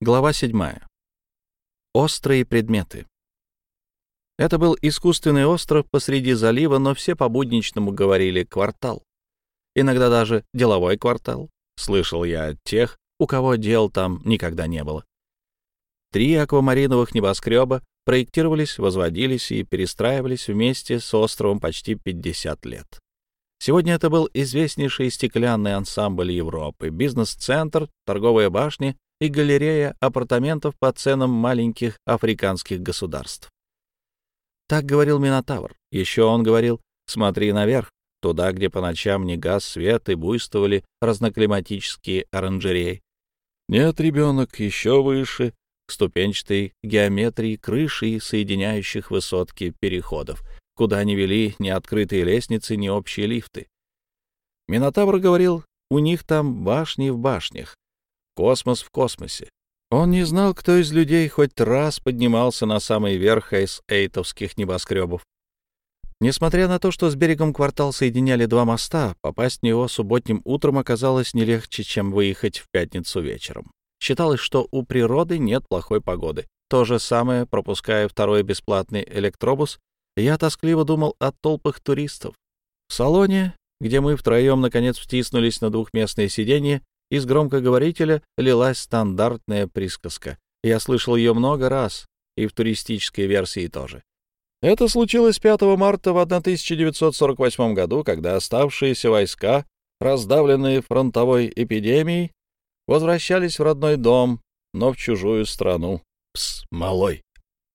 Глава 7. Острые предметы. Это был искусственный остров посреди залива, но все по-будничному говорили «квартал». Иногда даже «деловой квартал». Слышал я от тех, у кого дел там никогда не было. Три аквамариновых небоскреба проектировались, возводились и перестраивались вместе с островом почти 50 лет. Сегодня это был известнейший стеклянный ансамбль Европы, бизнес-центр, торговые башни и галерея апартаментов по ценам маленьких африканских государств. Так говорил Минотавр. Еще он говорил «смотри наверх», туда, где по ночам не газ свет и буйствовали разноклиматические оранжереи. Нет, ребенок, еще выше, к ступенчатой геометрии крыши и соединяющих высотки переходов, куда не вели ни открытые лестницы, ни общие лифты. Минотавр говорил, у них там башни в башнях, Космос в космосе. Он не знал, кто из людей хоть раз поднимался на самый верх эйс-эйтовских небоскребов. Несмотря на то, что с берегом квартал соединяли два моста, попасть в него субботним утром оказалось не легче, чем выехать в пятницу вечером. Считалось, что у природы нет плохой погоды. То же самое, пропуская второй бесплатный электробус, я тоскливо думал о толпах туристов. В салоне, где мы втроем наконец втиснулись на двухместное сиденье, из громкоговорителя лилась стандартная присказка. Я слышал ее много раз, и в туристической версии тоже. Это случилось 5 марта в 1948 году, когда оставшиеся войска, раздавленные фронтовой эпидемией, возвращались в родной дом, но в чужую страну. Пс, малой.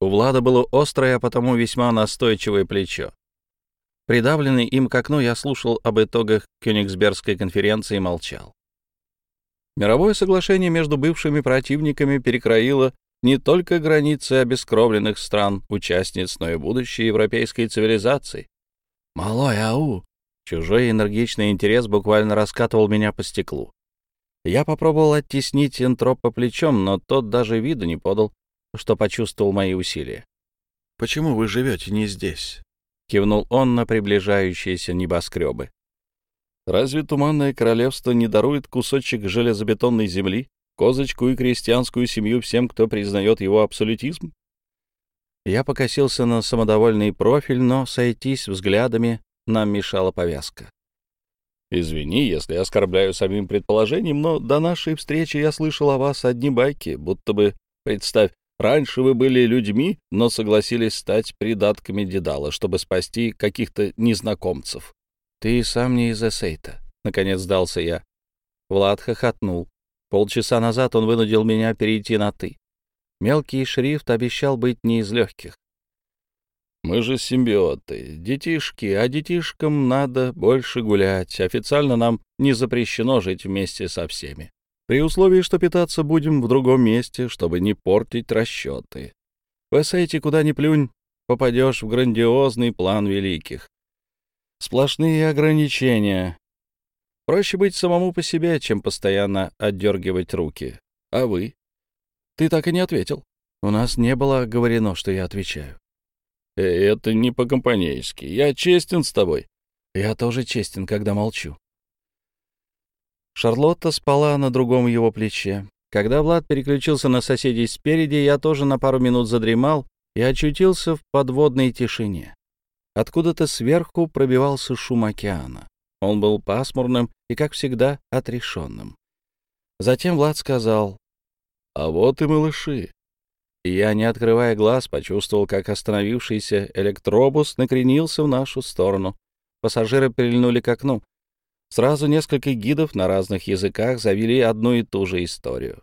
У Влада было острое, а потому весьма настойчивое плечо. Придавленный им к окну, я слушал об итогах Кёнигсбергской конференции и молчал. Мировое соглашение между бывшими противниками перекроило не только границы обескровленных стран, участниц, но и будущее европейской цивилизации. «Малой ау!» Чужой энергичный интерес буквально раскатывал меня по стеклу. Я попробовал оттеснить энтропа плечом, но тот даже виду не подал, что почувствовал мои усилия. «Почему вы живете не здесь?» — кивнул он на приближающиеся небоскребы. Разве Туманное Королевство не дарует кусочек железобетонной земли, козочку и крестьянскую семью всем, кто признает его абсолютизм? Я покосился на самодовольный профиль, но сойтись взглядами нам мешала повязка. «Извини, если оскорбляю самим предположением, но до нашей встречи я слышал о вас одни байки, будто бы, представь, раньше вы были людьми, но согласились стать придатками Дедала, чтобы спасти каких-то незнакомцев. «Ты сам не из Эсейта», — наконец сдался я. Влад хохотнул. Полчаса назад он вынудил меня перейти на «ты». Мелкий шрифт обещал быть не из легких. «Мы же симбиоты, детишки, а детишкам надо больше гулять. Официально нам не запрещено жить вместе со всеми. При условии, что питаться будем в другом месте, чтобы не портить расчеты. В Эсейте куда ни плюнь, попадешь в грандиозный план великих. Сплошные ограничения. Проще быть самому по себе, чем постоянно отдергивать руки. А вы? Ты так и не ответил. У нас не было говорено, что я отвечаю. Э, это не по-компанейски. Я честен с тобой. Я тоже честен, когда молчу. Шарлотта спала на другом его плече. Когда Влад переключился на соседей спереди, я тоже на пару минут задремал и очутился в подводной тишине. Откуда-то сверху пробивался шум океана. Он был пасмурным и, как всегда, отрешенным. Затем Влад сказал, «А вот и малыши». И я, не открывая глаз, почувствовал, как остановившийся электробус накренился в нашу сторону. Пассажиры прильнули к окну. Сразу несколько гидов на разных языках завели одну и ту же историю.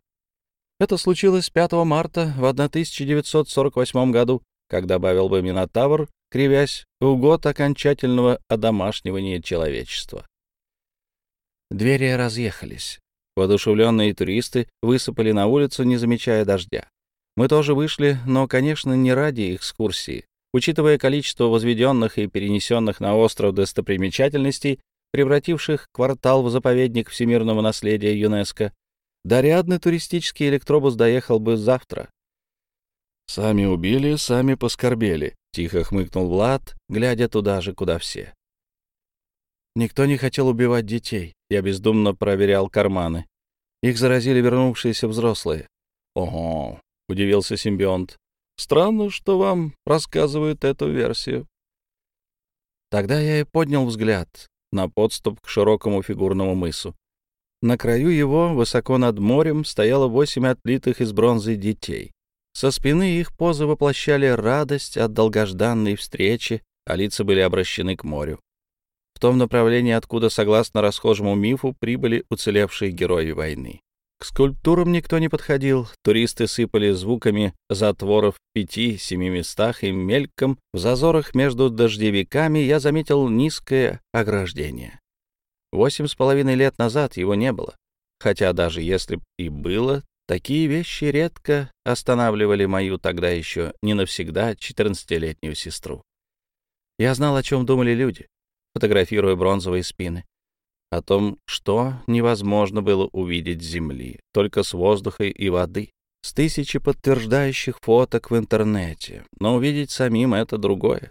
Это случилось 5 марта в 1948 году, как добавил бы Минотавр, кривясь в год окончательного одомашнивания человечества. Двери разъехались. Воодушевленные туристы высыпали на улицу, не замечая дождя. Мы тоже вышли, но, конечно, не ради экскурсии. Учитывая количество возведенных и перенесенных на остров достопримечательностей, превративших квартал в заповедник всемирного наследия ЮНЕСКо, дорядный туристический электробус доехал бы завтра. «Сами убили, сами поскорбели», — тихо хмыкнул Влад, глядя туда же, куда все. Никто не хотел убивать детей. Я бездумно проверял карманы. Их заразили вернувшиеся взрослые. «Ого», — удивился симбионт. «Странно, что вам рассказывают эту версию». Тогда я и поднял взгляд на подступ к широкому фигурному мысу. На краю его, высоко над морем, стояло восемь отлитых из бронзы детей. Со спины их позы воплощали радость от долгожданной встречи, а лица были обращены к морю. В том направлении, откуда, согласно расхожему мифу, прибыли уцелевшие герои войны. К скульптурам никто не подходил, туристы сыпали звуками затворов в пяти-семи местах, и мельком в зазорах между дождевиками я заметил низкое ограждение. Восемь с половиной лет назад его не было, хотя даже если и было, такие вещи редко останавливали мою тогда еще не навсегда четырнадцатилетнюю сестру. Я знал, о чем думали люди, фотографируя бронзовые спины о том, что невозможно было увидеть с Земли, только с воздуха и воды, с тысячи подтверждающих фоток в интернете, но увидеть самим — это другое.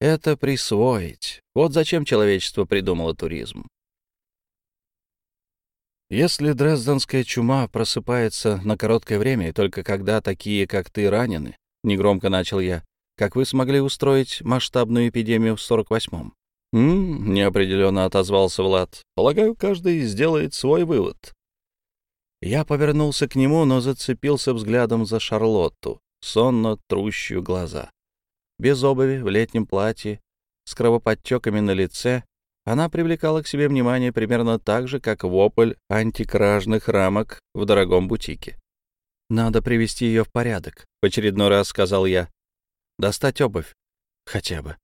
Это присвоить. Вот зачем человечество придумало туризм. Если дрезденская чума просыпается на короткое время, и только когда такие, как ты, ранены, — негромко начал я, — как вы смогли устроить масштабную эпидемию в 48-м? «М-м», неопределенно отозвался Влад. «Полагаю, каждый сделает свой вывод». Я повернулся к нему, но зацепился взглядом за Шарлотту, сонно трущую глаза. Без обуви, в летнем платье, с кровоподтеками на лице, она привлекала к себе внимание примерно так же, как вопль антикражных рамок в дорогом бутике. «Надо привести ее в порядок», — в очередной раз сказал я. «Достать обувь. Хотя бы».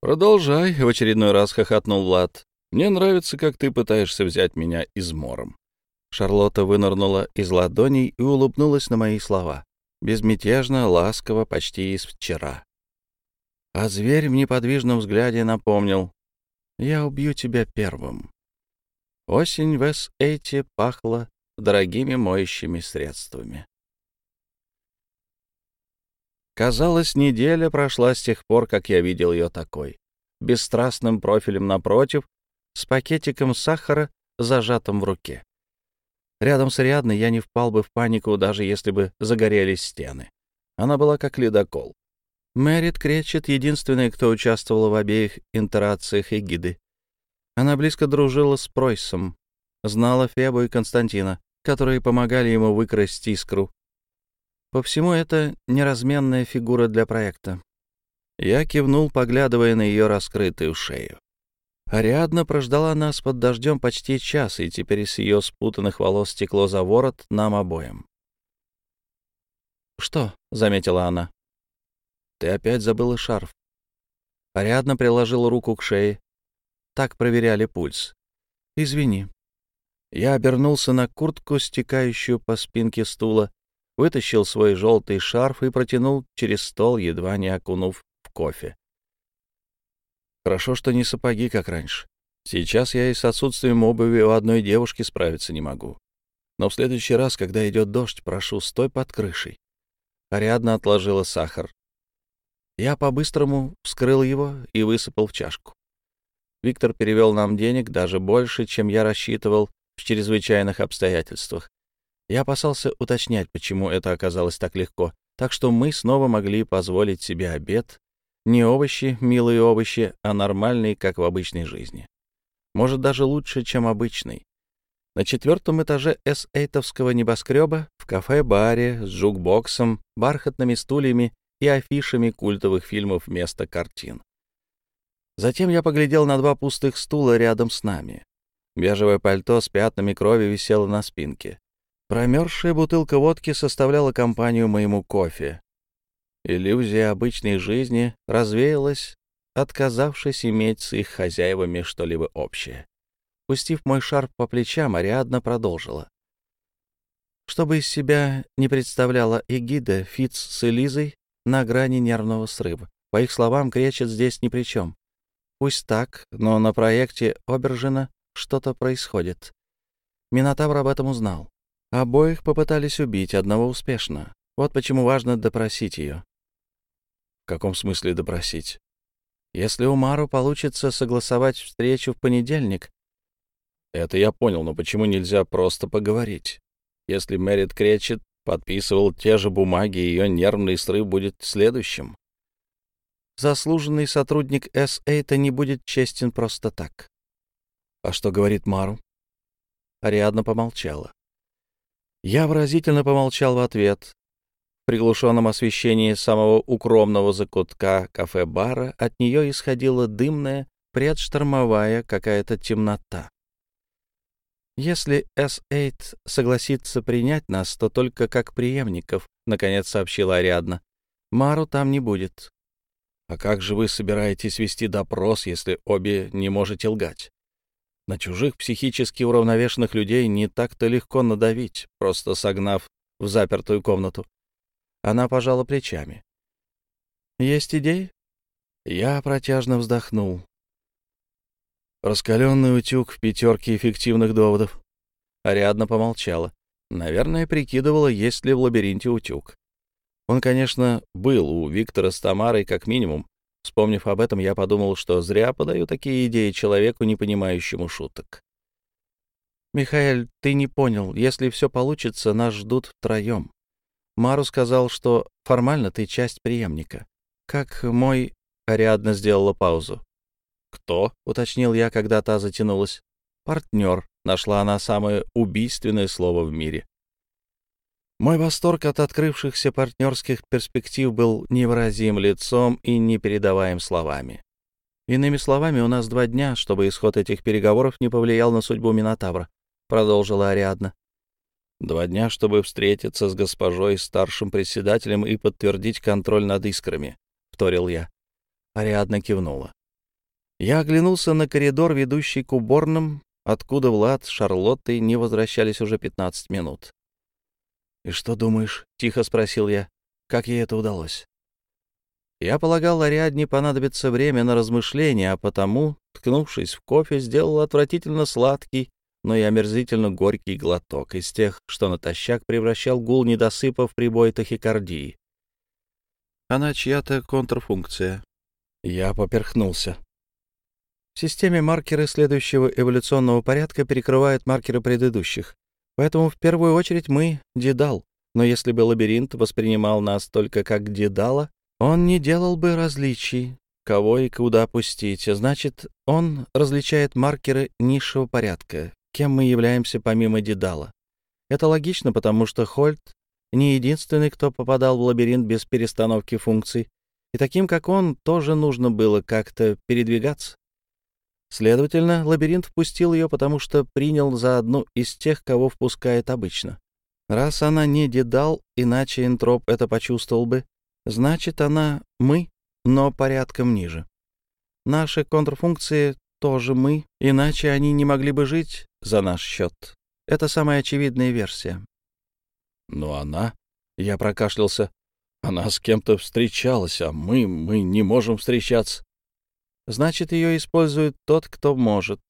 «Продолжай», — в очередной раз хохотнул Влад. «Мне нравится, как ты пытаешься взять меня измором». Шарлотта вынырнула из ладоней и улыбнулась на мои слова. Безмятежно, ласково, почти из вчера. А зверь в неподвижном взгляде напомнил. «Я убью тебя первым». Осень в Эс-Эйте пахла дорогими моющими средствами. Казалось, неделя прошла с тех пор, как я видел ее такой. Бесстрастным профилем напротив, с пакетиком сахара, зажатым в руке. Рядом с Ариадной я не впал бы в панику, даже если бы загорелись стены. Она была как ледокол. Мэрит Кречет — единственная, кто участвовал в обеих интерациях эгиды. Она близко дружила с Пройсом, знала Фебу и Константина, которые помогали ему выкрасть искру, по всему это неразменная фигура для проекта. Я кивнул, поглядывая на ее раскрытую шею. Ариадна прождала нас под дождем почти час, и теперь с ее спутанных волос стекло за ворот нам обоим. «Что?» — заметила она. «Ты опять забыла шарф». Ариадна приложила руку к шее. Так проверяли пульс. «Извини». Я обернулся на куртку, стекающую по спинке стула, вытащил свой желтый шарф и протянул через стол, едва не окунув в кофе. Хорошо, что не сапоги, как раньше. Сейчас я и с отсутствием обуви у одной девушки справиться не могу. Но в следующий раз, когда идет дождь, прошу, стой под крышей. Ариадна отложила сахар. Я по-быстрому вскрыл его и высыпал в чашку. Виктор перевел нам денег даже больше, чем я рассчитывал в чрезвычайных обстоятельствах. Я опасался уточнять, почему это оказалось так легко, так что мы снова могли позволить себе обед. Не овощи, милые овощи, а нормальные, как в обычной жизни. Может, даже лучше, чем обычный. На четвертом этаже эс-эйтовского небоскреба, в кафе-баре с джукбоксом, бархатными стульями и афишами культовых фильмов вместо картин. Затем я поглядел на два пустых стула рядом с нами. Бежевое пальто с пятнами крови висело на спинке. Промерзшая бутылка водки составляла компанию моему кофе. Иллюзия обычной жизни развеялась, отказавшись иметь с их хозяевами что-либо общее. Пустив мой шарф по плечам, Ариадна продолжила. Чтобы из себя не представляла эгида, Фиц с Элизой на грани нервного срыва. По их словам, кречет здесь ни при чем. Пусть так, но на проекте Обержина что-то происходит. Минотавр об этом узнал. Обоих попытались убить, одного успешно. Вот почему важно допросить ее. В каком смысле допросить? Если у Мару получится согласовать встречу в понедельник... Это я понял, но почему нельзя просто поговорить? Если Мэрит Кречет подписывал те же бумаги, ее нервный срыв будет следующим. Заслуженный сотрудник С-8 не будет честен просто так. А что говорит Мару? Ариадна помолчала. Я выразительно помолчал в ответ. В приглушенном освещении самого укромного закутка кафе-бара от нее исходила дымная, предштормовая какая-то темнота. «Если С-8 согласится принять нас, то только как преемников», — наконец сообщила Ариадна. «Мару там не будет». «А как же вы собираетесь вести допрос, если обе не можете лгать?» На чужих психически уравновешенных людей не так-то легко надавить, просто согнав в запертую комнату. Она пожала плечами. «Есть идеи?» Я протяжно вздохнул. Раскаленный утюг в пятерке эффективных доводов. Ариадна помолчала. Наверное, прикидывала, есть ли в лабиринте утюг. Он, конечно, был у Виктора с Тамарой как минимум. Вспомнив об этом, я подумал, что зря подаю такие идеи человеку, не понимающему шуток. «Михаэль, ты не понял. Если все получится, нас ждут втроем. Мару сказал, что формально ты часть преемника. Как мой...» Ариадна сделала паузу. «Кто?» — уточнил я, когда та затянулась. «Партнер», — нашла она самое убийственное слово в мире. Мой восторг от открывшихся партнерских перспектив был невыразим лицом и непередаваем словами. «Иными словами, у нас два дня, чтобы исход этих переговоров не повлиял на судьбу Минотавра», — продолжила Ариадна. «Два дня, чтобы встретиться с госпожой, старшим председателем и подтвердить контроль над искрами», — вторил я. Ариадна кивнула. Я оглянулся на коридор, ведущий к уборным, откуда Влад с Шарлоттой не возвращались уже 15 минут. «И что думаешь?» — тихо спросил я. «Как ей это удалось?» Я полагал, Ариадне понадобится время на размышления, а потому, ткнувшись в кофе, сделал отвратительно сладкий, но и омерзительно горький глоток из тех, что натощак превращал гул недосыпа в прибой тахикардии. Она чья-то контрфункция. Я поперхнулся. В системе маркеры следующего эволюционного порядка перекрывают маркеры предыдущих. Поэтому в первую очередь мы — Дедал. Но если бы лабиринт воспринимал нас только как Дедала, он не делал бы различий, кого и куда пустить. Значит, он различает маркеры низшего порядка, кем мы являемся помимо Дедала. Это логично, потому что Хольт не единственный, кто попадал в лабиринт без перестановки функций, и таким, как он, тоже нужно было как-то передвигаться. Следовательно, лабиринт впустил ее, потому что принял за одну из тех, кого впускает обычно. Раз она не дедал, иначе энтроп это почувствовал бы, значит, она мы, но порядком ниже. Наши контрфункции тоже мы, иначе они не могли бы жить за наш счет. Это самая очевидная версия. Но она... Я прокашлялся. Она с кем-то встречалась, а мы... мы не можем встречаться. Значит, ее использует тот, кто может.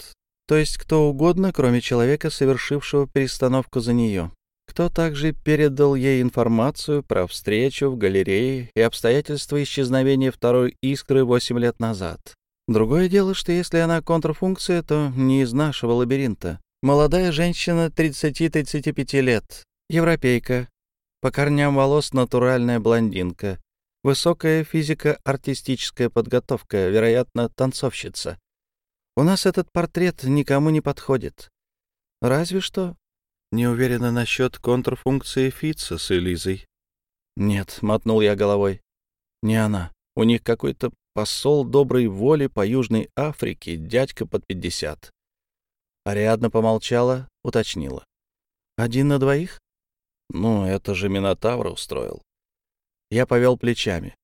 То есть кто угодно, кроме человека, совершившего перестановку за нее. Кто также передал ей информацию про встречу в галерее и обстоятельства исчезновения второй искры восемь лет назад. Другое дело, что если она контрфункция, то не из нашего лабиринта. Молодая женщина 30-35 лет, европейка, по корням волос натуральная блондинка, Высокая физико-артистическая подготовка, вероятно, танцовщица. У нас этот портрет никому не подходит. Разве что не уверена насчет контрфункции Фитца с Элизой. Нет, мотнул я головой. Не она. У них какой-то посол доброй воли по Южной Африке, дядька под пятьдесят. Ариадна помолчала, уточнила. Один на двоих? Ну, это же Минотавр устроил. Я повел плечами.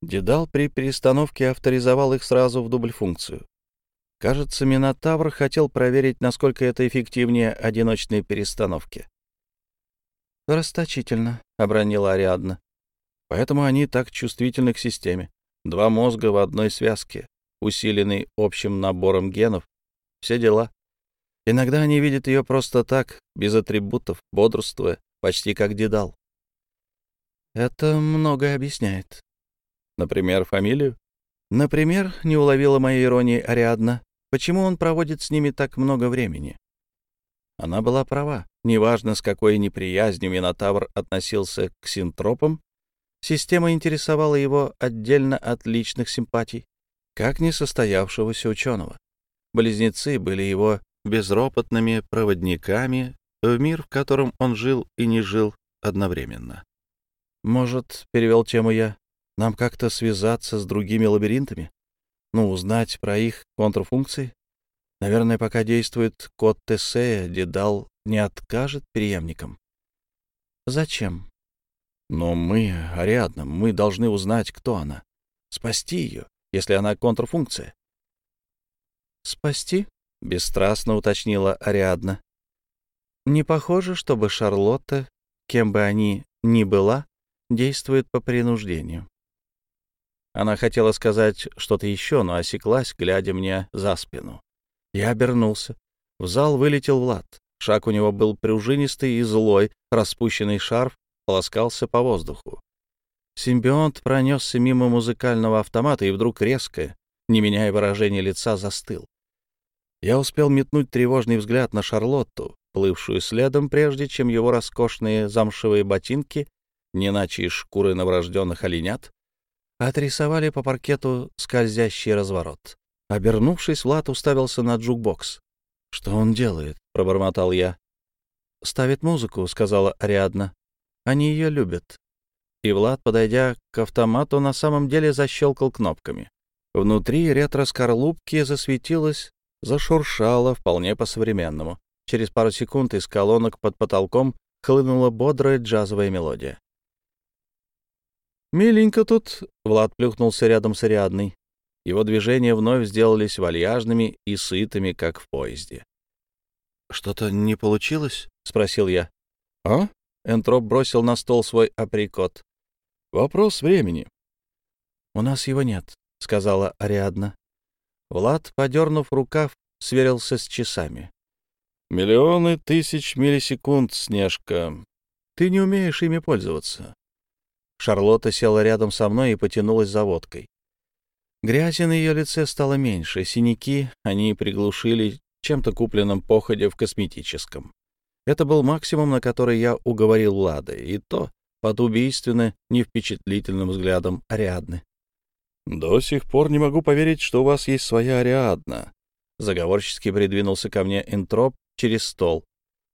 Дедал при перестановке авторизовал их сразу в дубль-функцию. Кажется, Минотавр хотел проверить, насколько это эффективнее одиночной перестановки. «Расточительно», — обронила Ариадна. «Поэтому они так чувствительны к системе. Два мозга в одной связке, усиленный общим набором генов. Все дела. Иногда они видят ее просто так, без атрибутов, бодрствуя, почти как Дедал. Это многое объясняет. Например, фамилию? Например, не уловила моей иронии Ариадна, почему он проводит с ними так много времени. Она была права. неважно, с какой неприязнью Минотавр относился к синтропам, система интересовала его отдельно от личных симпатий, как несостоявшегося ученого. Близнецы были его безропотными проводниками в мир, в котором он жил и не жил одновременно. «Может, — перевел тему я, — нам как-то связаться с другими лабиринтами? Ну, узнать про их контрфункции? Наверное, пока действует код Тесея, Дедал не откажет преемникам. Зачем? Но мы, Ариадна, мы должны узнать, кто она. Спасти ее, если она контрфункция. Спасти? Бесстрастно уточнила Ариадна. Не похоже, чтобы Шарлотта, кем бы они ни была, действует по принуждению. Она хотела сказать что-то еще, но осеклась, глядя мне за спину. Я обернулся. В зал вылетел Влад. Шаг у него был пружинистый и злой, распущенный шарф полоскался по воздуху. Симбионт пронесся мимо музыкального автомата и вдруг резко, не меняя выражения лица, застыл. Я успел метнуть тревожный взгляд на Шарлотту, плывшую следом, прежде чем его роскошные замшевые ботинки, не иначе из шкуры новорожденных оленят, отрисовали по паркету скользящий разворот. Обернувшись, Влад уставился на джукбокс. «Что он делает?» — пробормотал я. «Ставит музыку», — сказала Ариадна. «Они ее любят». И Влад, подойдя к автомату, на самом деле защелкал кнопками. Внутри ретро-скорлупки засветилось, зашуршало вполне по-современному. Через пару секунд из колонок под потолком хлынула бодрая джазовая мелодия. «Миленько тут», — Влад плюхнулся рядом с Ариадной. Его движения вновь сделались вальяжными и сытыми, как в поезде. «Что-то не получилось?» — спросил я. «А?» — Энтроп бросил на стол свой априкот. «Вопрос времени». «У нас его нет», — сказала Ариадна. Влад, подернув рукав, сверился с часами. «Миллионы тысяч миллисекунд, Снежка. Ты не умеешь ими пользоваться». Шарлотта села рядом со мной и потянулась за водкой. Грязи на ее лице стало меньше, синяки они приглушили чем-то купленным походя в косметическом. Это был максимум, на который я уговорил Лады, и то под убийственно невпечатлительным взглядом Ариадны. «До сих пор не могу поверить, что у вас есть своя Ариадна», — заговорчески придвинулся ко мне Энтроп через стол.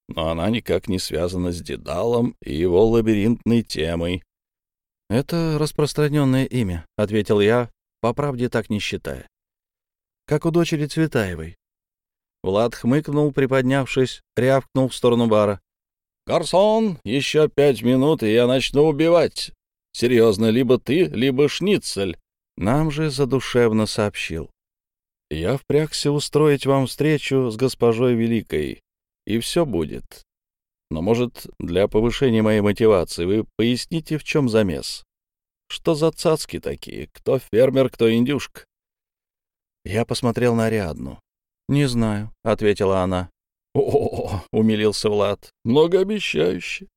«Но она никак не связана с Дедалом и его лабиринтной темой». «Это распространенное имя», — ответил я, по правде так не считая. Как у дочери Цветаевой. Влад хмыкнул, приподнявшись, рявкнул в сторону бара. «Гарсон, еще пять минут, и я начну убивать. Серьезно, либо ты, либо шницель». Нам же задушевно сообщил. «Я впрягся устроить вам встречу с госпожой Великой, и все будет. Но, может, для повышения моей мотивации вы поясните, в чем замес?» Что за цацки такие? Кто фермер, кто индюшка? Я посмотрел на Ариадну. «Не знаю», — ответила она. «О, — умилился Влад, — многообещающе».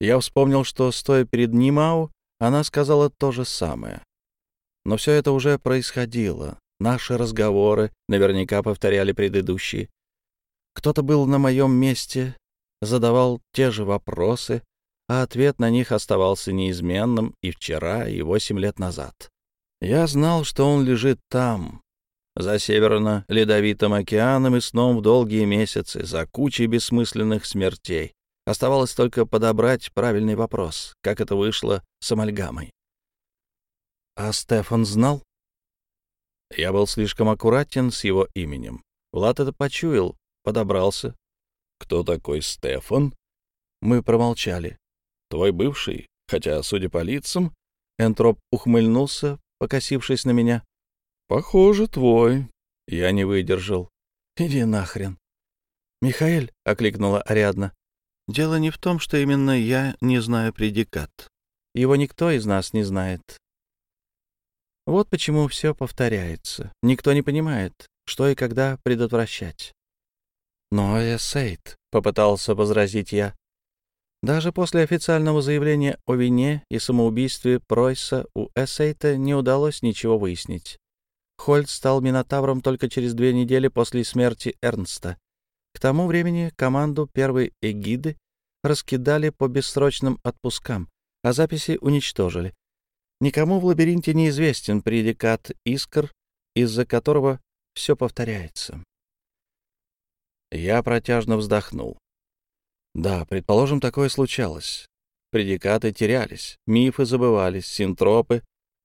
Я вспомнил, что, стоя перед Нимау, она сказала то же самое. Но все это уже происходило. Наши разговоры наверняка повторяли предыдущие. Кто-то был на моем месте, задавал те же вопросы, а ответ на них оставался неизменным и вчера, и восемь лет назад. Я знал, что он лежит там, за северно-ледовитым океаном и сном в долгие месяцы, за кучей бессмысленных смертей. Оставалось только подобрать правильный вопрос, как это вышло с амальгамой. А Стефан знал? Я был слишком аккуратен с его именем. Влад это почуял, подобрался. «Кто такой Стефан?» Мы промолчали. Твой бывший, хотя, судя по лицам, Энтроп ухмыльнулся, покосившись на меня. Похоже, твой. Я не выдержал. Иди нахрен. Михаэль, — окликнула Ариадна. Дело не в том, что именно я не знаю предикат. Его никто из нас не знает. Вот почему все повторяется. Никто не понимает, что и когда предотвращать. Но Эссейт, — попытался возразить я, даже после официального заявления о вине и самоубийстве Пройса у Эссейта не удалось ничего выяснить. Хольд стал Минотавром только через две недели после смерти Эрнста. К тому времени команду первой эгиды раскидали по бессрочным отпускам, а записи уничтожили. Никому в лабиринте неизвестен предикат «искр», из-за которого все повторяется. Я протяжно вздохнул. Да, предположим, такое случалось. Предикаты терялись, мифы забывались, синтропы,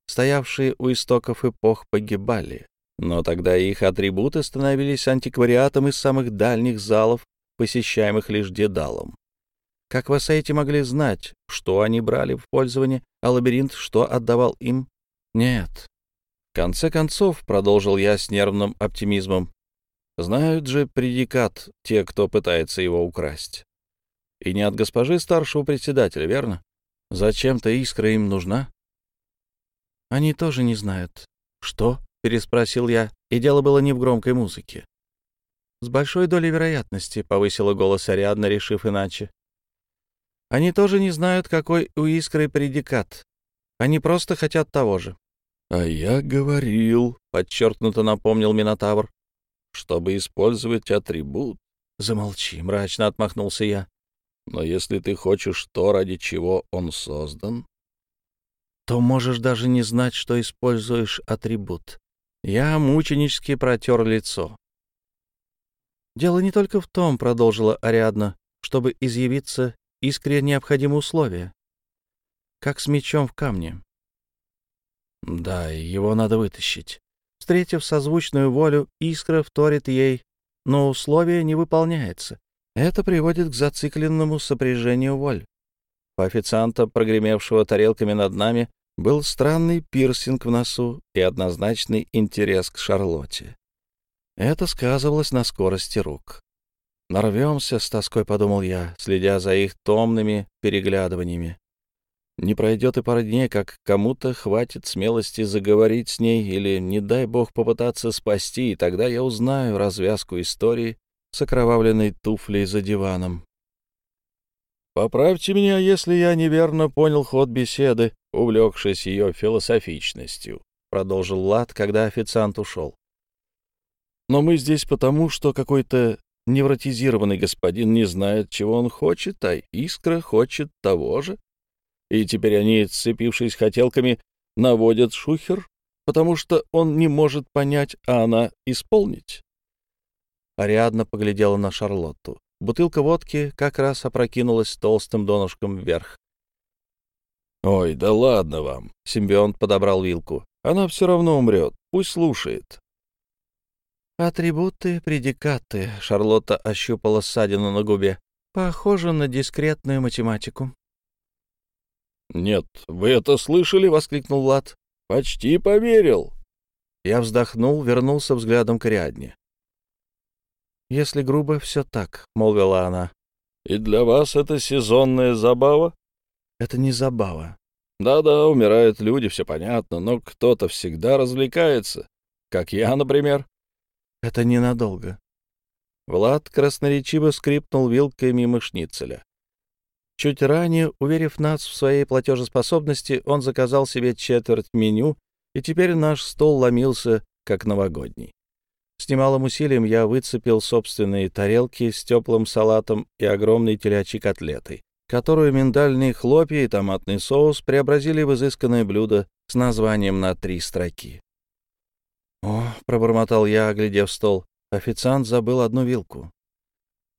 стоявшие у истоков эпох, погибали. Но тогда их атрибуты становились антиквариатом из самых дальних залов, посещаемых лишь дедалом. Как в Ассейте могли знать, что они брали в пользование, а лабиринт что отдавал им? Нет. В конце концов, продолжил я с нервным оптимизмом, знают же предикат те, кто пытается его украсть. И не от госпожи старшего председателя, верно? Зачем-то искра им нужна? Они тоже не знают. Что? Переспросил я, и дело было не в громкой музыке. С большой долей вероятности, повысила голос Ариадна, решив иначе. Они тоже не знают, какой у искры предикат. Они просто хотят того же. — А я говорил, — подчеркнуто напомнил Минотавр, — чтобы использовать атрибут. — Замолчи, — мрачно отмахнулся я. — Но если ты хочешь то, ради чего он создан, то можешь даже не знать, что используешь атрибут. Я мученически протер лицо. «Дело не только в том, — продолжила Ариадна, — чтобы изъявиться, искре необходимы условия. Как с мечом в камне. Да, его надо вытащить. Встретив созвучную волю, искра вторит ей, но условие не выполняется. Это приводит к зацикленному сопряжению воль. У официанта, прогремевшего тарелками над нами, был странный пирсинг в носу и однозначный интерес к Шарлотте. Это сказывалось на скорости рук. «Нарвемся», — с тоской подумал я, следя за их томными переглядываниями. Не пройдет и пара дней, как кому-то хватит смелости заговорить с ней или, не дай бог, попытаться спасти, и тогда я узнаю развязку истории с окровавленной туфлей за диваном. «Поправьте меня, если я неверно понял ход беседы», увлекшись ее философичностью», — продолжил Лад, когда официант ушел. «Но мы здесь потому, что какой-то невротизированный господин не знает, чего он хочет, а Искра хочет того же. И теперь они, сцепившись хотелками, наводят шухер, потому что он не может понять, а она исполнить». Ариадна поглядела на Шарлотту. Бутылка водки как раз опрокинулась толстым донышком вверх. «Ой, да ладно вам!» — симбионт подобрал вилку. «Она все равно умрет. Пусть слушает». «Атрибуты, предикаты», — Шарлотта ощупала ссадину на губе. «Похоже на дискретную математику». «Нет, вы это слышали?» — воскликнул Влад. «Почти поверил». Я вздохнул, вернулся взглядом к Ариадне. «Если грубо, все так», — молвила она. «И для вас это сезонная забава?» «Это не забава». «Да-да, умирают люди, все понятно, но кто-то всегда развлекается, как я, например». «Это ненадолго». Влад красноречиво скрипнул вилкой мимо шницеля. Чуть ранее, уверив нас в своей платежеспособности, он заказал себе четверть меню, и теперь наш стол ломился, как новогодний. С немалым усилием я выцепил собственные тарелки с теплым салатом и огромной телячьей котлетой, которую миндальные хлопья и томатный соус преобразили в изысканное блюдо с названием на три строки. «О», — пробормотал я, оглядев стол, — официант забыл одну вилку.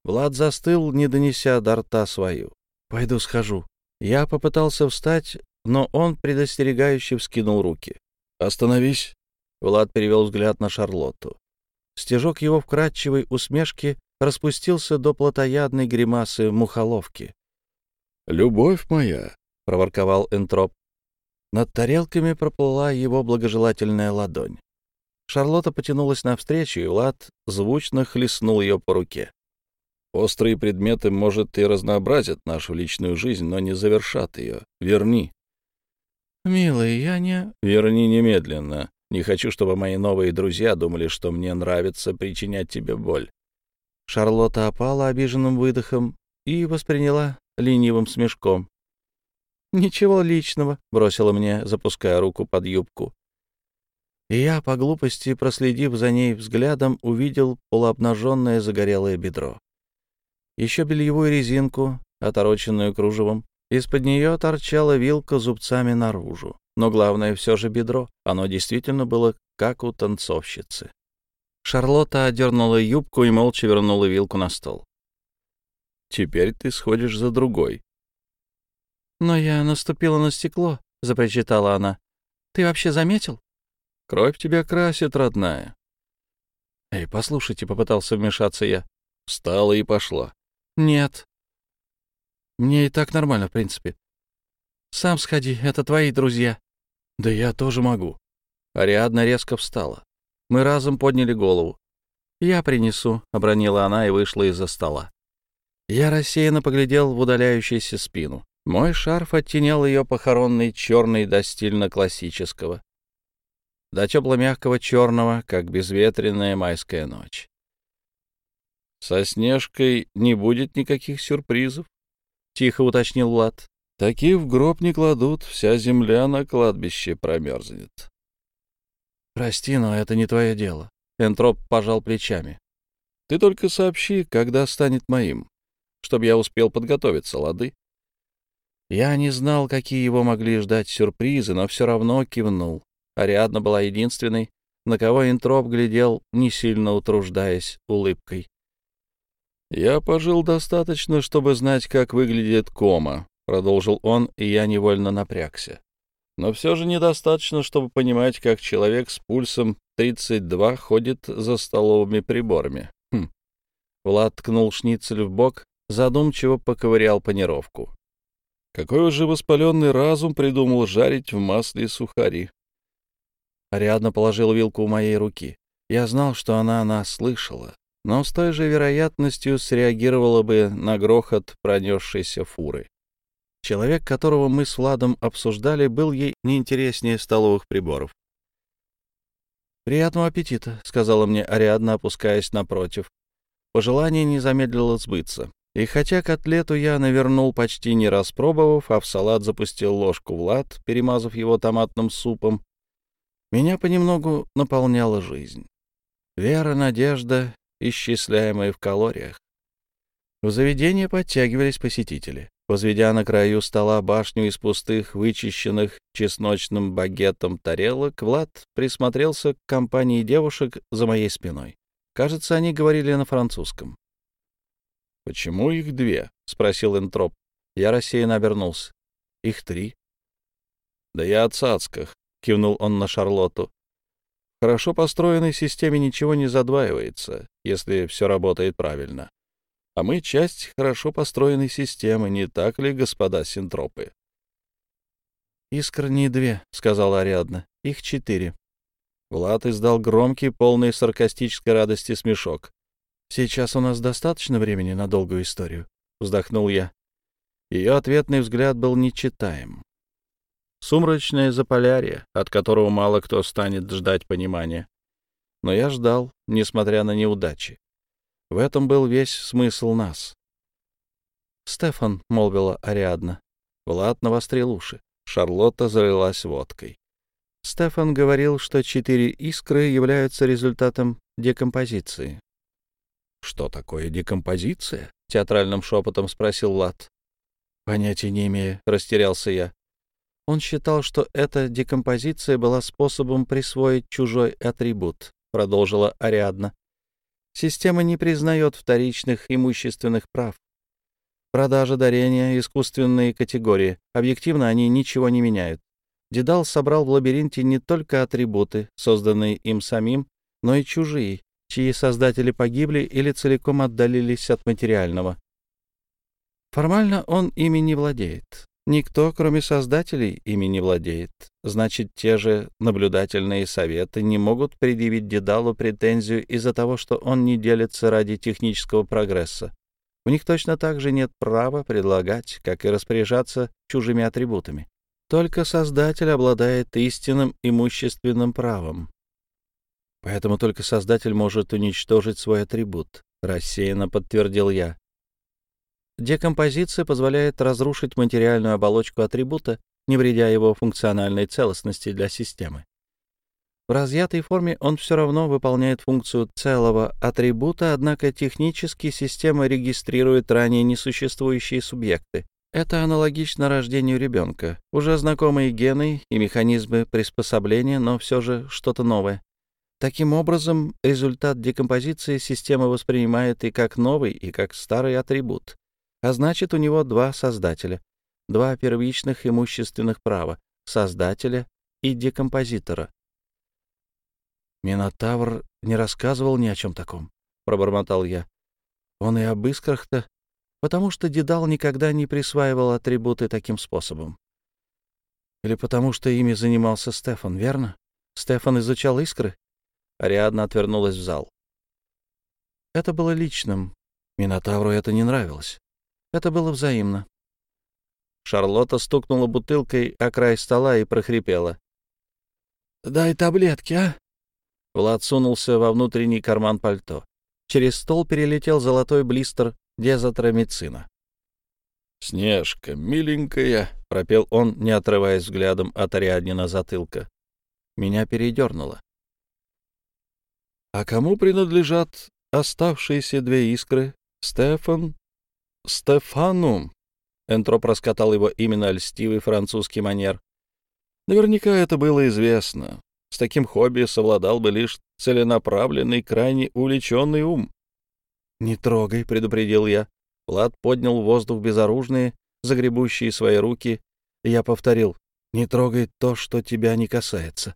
Влад застыл, не донеся до рта свою. «Пойду схожу». Я попытался встать, но он предостерегающе вскинул руки. «Остановись!» — Влад перевел взгляд на Шарлотту. Стежок его вкрадчивой усмешки распустился до плотоядной гримасы мухоловки. «Любовь моя!» — проворковал Энтроп. Над тарелками проплыла его благожелательная ладонь. Шарлотта потянулась навстречу, и Лад звучно хлестнул ее по руке. «Острые предметы, может, и разнообразят нашу личную жизнь, но не завершат ее. Верни». «Милый, я не...» «Верни немедленно. Не хочу, чтобы мои новые друзья думали, что мне нравится причинять тебе боль. Шарлотта опала обиженным выдохом и восприняла ленивым смешком. «Ничего личного», — бросила мне, запуская руку под юбку. и я, по глупости, проследив за ней взглядом, увидел полуобнаженное загорелое бедро. Еще бельевую резинку, отороченную кружевом. Из-под нее торчала вилка зубцами наружу. Но главное все же бедро. Оно действительно было как у танцовщицы. Шарлотта одернула юбку и молча вернула вилку на стол. «Теперь ты сходишь за другой». «Но я наступила на стекло», — запричитала она. «Ты вообще заметил?» «Кровь тебя красит, родная». «Эй, послушайте», — попытался вмешаться я. Встала и пошла. «Нет. Мне и так нормально, в принципе. Сам сходи, это твои друзья». «Да я тоже могу». Ариадна резко встала. Мы разом подняли голову. «Я принесу», — обронила она и вышла из-за стола. Я рассеянно поглядел в удаляющуюся спину. Мой шарф оттенял ее похоронный черный до стильно-классического. До тепло-мягкого черного, как безветренная майская ночь. «Со Снежкой не будет никаких сюрпризов», — тихо уточнил Влад. «Таких в гроб не кладут, вся земля на кладбище промерзнет». «Прости, но это не твое дело». Энтроп пожал плечами. «Ты только сообщи, когда станет моим, чтобы я успел подготовиться, лады?» Я не знал, какие его могли ждать сюрпризы, но все равно кивнул. Ариадна была единственной, на кого Энтроп глядел, не сильно утруждаясь улыбкой. «Я пожил достаточно, чтобы знать, как выглядит кома», — продолжил он, и я невольно напрягся но все же недостаточно, чтобы понимать, как человек с пульсом 32 ходит за столовыми приборами. Хм. Влад ткнул шницель в бок, задумчиво поковырял панировку. Какой уже воспаленный разум придумал жарить в масле сухари? Ариадна положил вилку у моей руки. Я знал, что она нас слышала, но с той же вероятностью среагировала бы на грохот пронесшейся фуры. Человек, которого мы с Владом обсуждали, был ей неинтереснее столовых приборов. «Приятного аппетита», — сказала мне Ариадна, опускаясь напротив. Пожелание не замедлило сбыться. И хотя котлету я навернул почти не распробовав, а в салат запустил ложку Влад, перемазав его томатным супом, меня понемногу наполняла жизнь. Вера, надежда, исчисляемые в калориях. В заведение подтягивались посетители. Возведя на краю стола башню из пустых, вычищенных чесночным багетом тарелок, Влад присмотрелся к компании девушек за моей спиной. Кажется, они говорили на французском. «Почему их две?» — спросил Энтроп. Я рассеянно обернулся. «Их три». «Да я о цацках», — кивнул он на Шарлотту. «В хорошо построенной системе ничего не задваивается, если все работает правильно. А мы часть хорошо построенной системы, не так ли, господа синтропы? «Искр не две», — сказала Ариадна. «Их четыре». Влад издал громкий, полный саркастической радости смешок. «Сейчас у нас достаточно времени на долгую историю», — вздохнул я. Ее ответный взгляд был нечитаем. Сумрачное заполярье, от которого мало кто станет ждать понимания. Но я ждал, несмотря на неудачи. В этом был весь смысл нас. «Стефан», — молвила Ариадна. Влад навострил уши. Шарлотта залилась водкой. Стефан говорил, что четыре искры являются результатом декомпозиции. «Что такое декомпозиция?» — театральным шепотом спросил Влад. «Понятия не имею», — растерялся я. Он считал, что эта декомпозиция была способом присвоить чужой атрибут, продолжила Ариадна. Система не признает вторичных имущественных прав. Продажа дарения — искусственные категории. Объективно они ничего не меняют. Дедал собрал в лабиринте не только атрибуты, созданные им самим, но и чужие, чьи создатели погибли или целиком отдалились от материального. Формально он ими не владеет. Никто, кроме создателей, ими не владеет. Значит, те же наблюдательные советы не могут предъявить Дедалу претензию из-за того, что он не делится ради технического прогресса. У них точно так же нет права предлагать, как и распоряжаться чужими атрибутами. Только Создатель обладает истинным имущественным правом. Поэтому только Создатель может уничтожить свой атрибут, рассеянно подтвердил я. Декомпозиция позволяет разрушить материальную оболочку атрибута, не вредя его функциональной целостности для системы. В разъятой форме он все равно выполняет функцию целого атрибута, однако технически система регистрирует ранее несуществующие субъекты. Это аналогично рождению ребенка. Уже знакомые гены и механизмы приспособления, но все же что-то новое. Таким образом, результат декомпозиции система воспринимает и как новый, и как старый атрибут. А значит, у него два создателя, два первичных имущественных права — создателя и декомпозитора. «Минотавр не рассказывал ни о чем таком», — пробормотал я. «Он и об искрах-то потому что Дедал никогда не присваивал атрибуты таким способом. Или потому что ими занимался Стефан, верно? Стефан изучал искры? Ариадна отвернулась в зал. Это было личным. Минотавру это не нравилось. Это было взаимно. Шарлотта стукнула бутылкой о край стола и прохрипела. «Дай таблетки, а?» Влад сунулся во внутренний карман пальто. Через стол перелетел золотой блистер дезотромицина. «Снежка, миленькая!» — пропел он, не отрываясь взглядом от Ариаднина затылка. Меня передернуло. «А кому принадлежат оставшиеся две искры? Стефан? Стефану?» Энтроп раскатал его именно льстивый французский манер. Наверняка это было известно. С таким хобби совладал бы лишь целенаправленный, крайне увлеченный ум. «Не трогай», — предупредил я. Влад поднял в воздух безоружные, загребущие свои руки. Я повторил, «Не трогай то, что тебя не касается».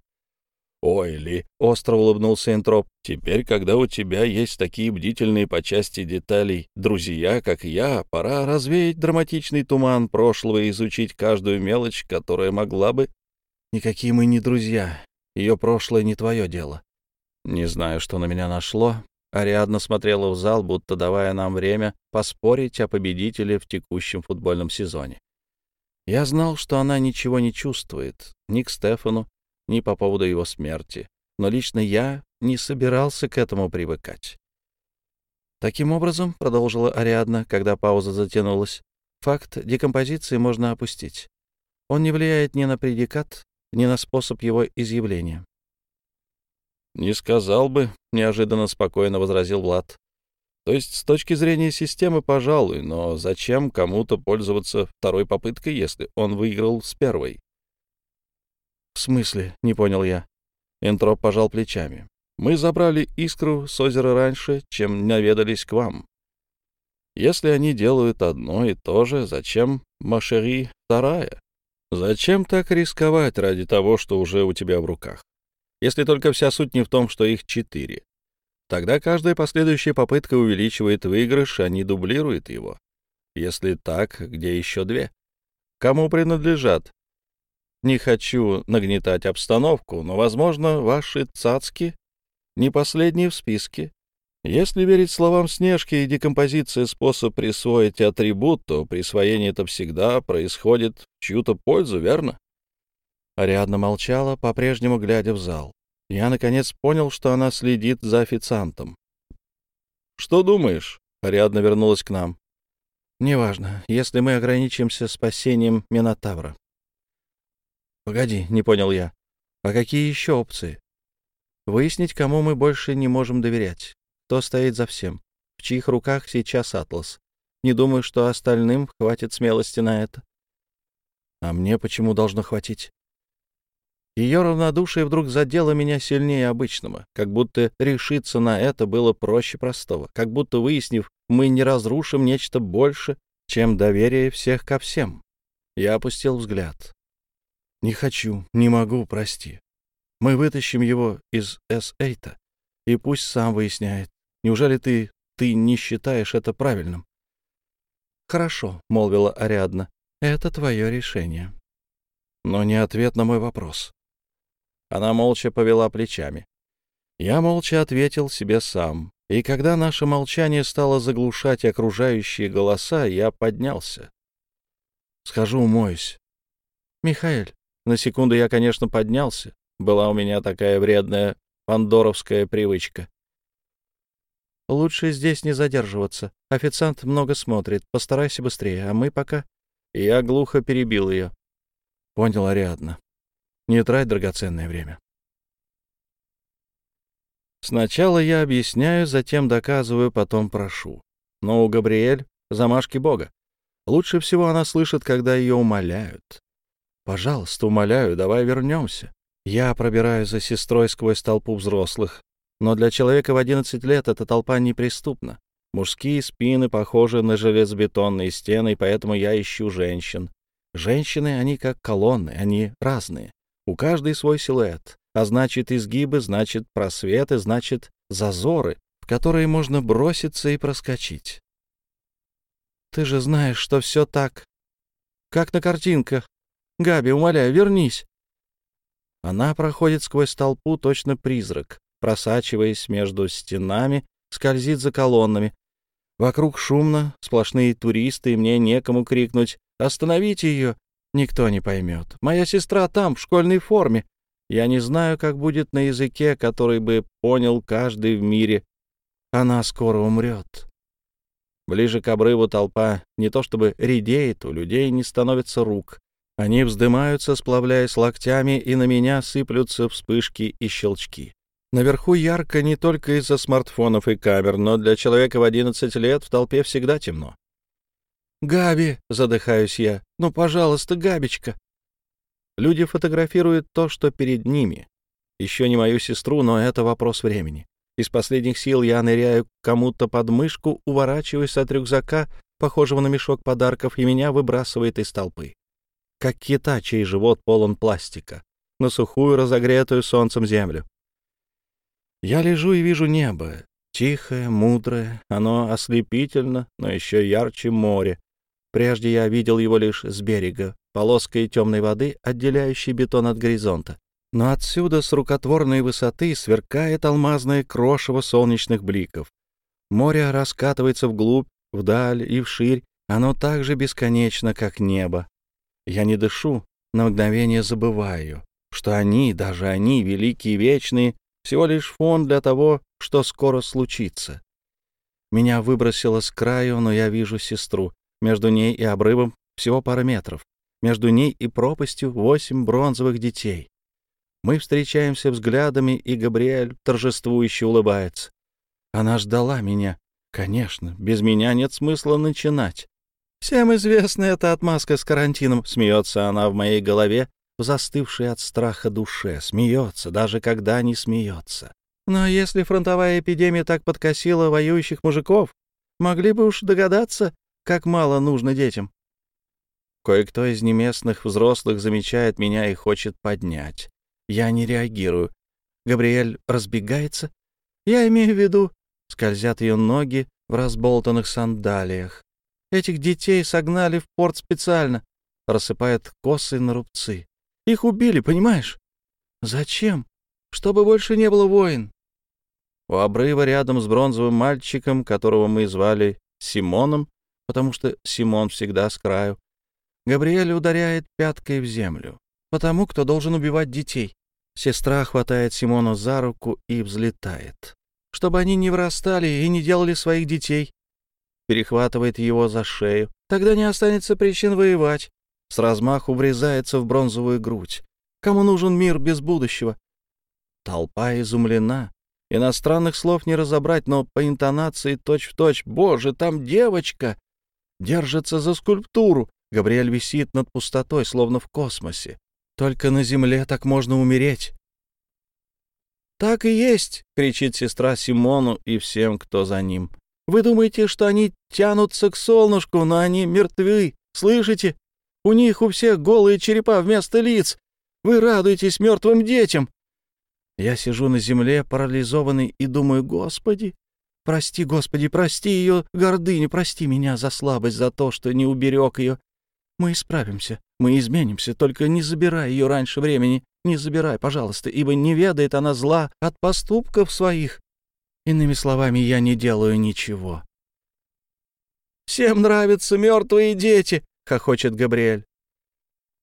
«Ой, Ли!» — остро улыбнулся Энтроп. «Теперь, когда у тебя есть такие бдительные по части деталей друзья, как я, пора развеять драматичный туман прошлого и изучить каждую мелочь, которая могла бы...» «Никакие мы не друзья. Ее прошлое не твое дело». Не знаю, что на меня нашло, Ариадна смотрела в зал, будто давая нам время поспорить о победителе в текущем футбольном сезоне. Я знал, что она ничего не чувствует ни к Стефану, ни по поводу его смерти, но лично я не собирался к этому привыкать. Таким образом, — продолжила Ариадна, когда пауза затянулась, — факт декомпозиции можно опустить. Он не влияет ни на предикат, ни на способ его изъявления. «Не сказал бы», — неожиданно спокойно возразил Влад. «То есть с точки зрения системы, пожалуй, но зачем кому-то пользоваться второй попыткой, если он выиграл с первой?» «В смысле?» — не понял я. Энтроп пожал плечами. «Мы забрали искру с озера раньше, чем наведались к вам. Если они делают одно и то же, зачем Машери вторая? Зачем так рисковать ради того, что уже у тебя в руках? если только вся суть не в том, что их четыре. Тогда каждая последующая попытка увеличивает выигрыш, а не дублирует его. Если так, где еще две? Кому принадлежат? Не хочу нагнетать обстановку, но, возможно, ваши цацки не последние в списке. Если верить словам Снежки и декомпозиция способ присвоить атрибут, то присвоение это всегда происходит в чью-то пользу, верно? Ариадна молчала, по-прежнему глядя в зал. Я, наконец, понял, что она следит за официантом. «Что думаешь?» — Ариадна вернулась к нам. «Неважно, если мы ограничимся спасением Минотавра». «Погоди», — не понял я. «А какие еще опции?» «Выяснить, кому мы больше не можем доверять. Кто стоит за всем. В чьих руках сейчас Атлас. Не думаю, что остальным хватит смелости на это». «А мне почему должно хватить?» Ее равнодушие вдруг задело меня сильнее обычного, как будто решиться на это было проще простого, как будто, выяснив, мы не разрушим нечто больше, чем доверие всех ко всем. Я опустил взгляд. «Не хочу, не могу, прости. Мы вытащим его из С-8, и пусть сам выясняет. Неужели ты, ты не считаешь это правильным?» «Хорошо», — молвила Ариадна, — «это твое решение». Но не ответ на мой вопрос. Она молча повела плечами. Я молча ответил себе сам. И когда наше молчание стало заглушать окружающие голоса, я поднялся. «Схожу умоюсь». «Михаэль». На секунду я, конечно, поднялся. Была у меня такая вредная пандоровская привычка. «Лучше здесь не задерживаться. Официант много смотрит. Постарайся быстрее, а мы пока...» Я глухо перебил ее. «Понял, Ариадна. Не трать драгоценное время. Сначала я объясняю, затем доказываю, потом прошу. Но у Габриэль замашки Бога. Лучше всего она слышит, когда ее умоляют. «Пожалуйста, умоляю, давай вернемся». Я пробираю за сестрой сквозь толпу взрослых. Но для человека в 11 лет эта толпа неприступна. Мужские спины похожи на железобетонные стены, и поэтому я ищу женщин. Женщины, они как колонны, они разные. У каждой свой силуэт. А значит, изгибы, значит, просветы, значит, зазоры, в которые можно броситься и проскочить. Ты же знаешь, что все так. Как на картинках. Габи, умоляю, вернись. Она проходит сквозь толпу, точно призрак, просачиваясь между стенами, скользит за колоннами. Вокруг шумно, сплошные туристы, и мне некому крикнуть «Остановите ее!» Никто не поймет. Моя сестра там, в школьной форме. Я не знаю, как будет на языке, который бы понял каждый в мире. Она скоро умрет. Ближе к обрыву толпа не то чтобы редеет, у людей не становится рук. Они вздымаются, сплавляясь локтями, и на меня сыплются вспышки и щелчки. Наверху ярко не только из-за смартфонов и камер, но для человека в 11 лет в толпе всегда темно. «Габи!» — задыхаюсь я. «Ну, пожалуйста, Габечка!» Люди фотографируют то, что перед ними. Еще не мою сестру, но это вопрос времени. Из последних сил я ныряю кому-то под мышку, уворачиваюсь от рюкзака, похожего на мешок подарков, и меня выбрасывает из толпы. Как кита, чей живот полон пластика, на сухую, разогретую солнцем землю. Я лежу и вижу небо, тихое, мудрое, оно ослепительно, но еще ярче море. Прежде я видел его лишь с берега, полоской темной воды, отделяющей бетон от горизонта. Но отсюда с рукотворной высоты сверкает алмазное крошево солнечных бликов. Море раскатывается вглубь, вдаль и вширь, оно так же бесконечно, как небо. Я не дышу, на мгновение забываю, что они, даже они, великие вечные, всего лишь фон для того, что скоро случится. Меня выбросило с краю, но я вижу сестру. Между ней и обрывом всего пара метров. Между ней и пропастью восемь бронзовых детей. Мы встречаемся взглядами, и Габриэль торжествующе улыбается. Она ждала меня. Конечно, без меня нет смысла начинать. Всем известна эта отмазка с карантином, смеется она в моей голове, застывшей от страха душе, смеется, даже когда не смеется. Но если фронтовая эпидемия так подкосила воюющих мужиков, могли бы уж догадаться, как мало нужно детям. Кое-кто из неместных взрослых замечает меня и хочет поднять. Я не реагирую. Габриэль разбегается. Я имею в виду, скользят ее ноги в разболтанных сандалиях. Этих детей согнали в порт специально. Рассыпает косы на рубцы. Их убили, понимаешь? Зачем? Чтобы больше не было войн. У обрыва рядом с бронзовым мальчиком, которого мы звали Симоном, потому что Симон всегда с краю, Габриэль ударяет пяткой в землю. Потому кто должен убивать детей. Сестра хватает Симона за руку и взлетает. Чтобы они не вырастали и не делали своих детей. Перехватывает его за шею. Тогда не останется причин воевать. С размаху врезается в бронзовую грудь. Кому нужен мир без будущего? Толпа изумлена. Иностранных слов не разобрать, но по интонации точь-в-точь. Точь. Боже, там девочка! Держится за скульптуру. Габриэль висит над пустотой, словно в космосе. Только на земле так можно умереть. «Так и есть!» — кричит сестра Симону и всем, кто за ним. «Вы думаете, что они тянутся к солнышку, но они мертвы, слышите? У них у всех голые черепа вместо лиц. Вы радуетесь мертвым детям!» Я сижу на земле, парализованный, и думаю, «Господи, прости, Господи, прости ее гордыню, прости меня за слабость, за то, что не уберег ее. Мы исправимся, мы изменимся, только не забирай ее раньше времени, не забирай, пожалуйста, ибо не ведает она зла от поступков своих. Иными словами, я не делаю ничего. «Всем нравятся мертвые дети», — хохочет Габриэль.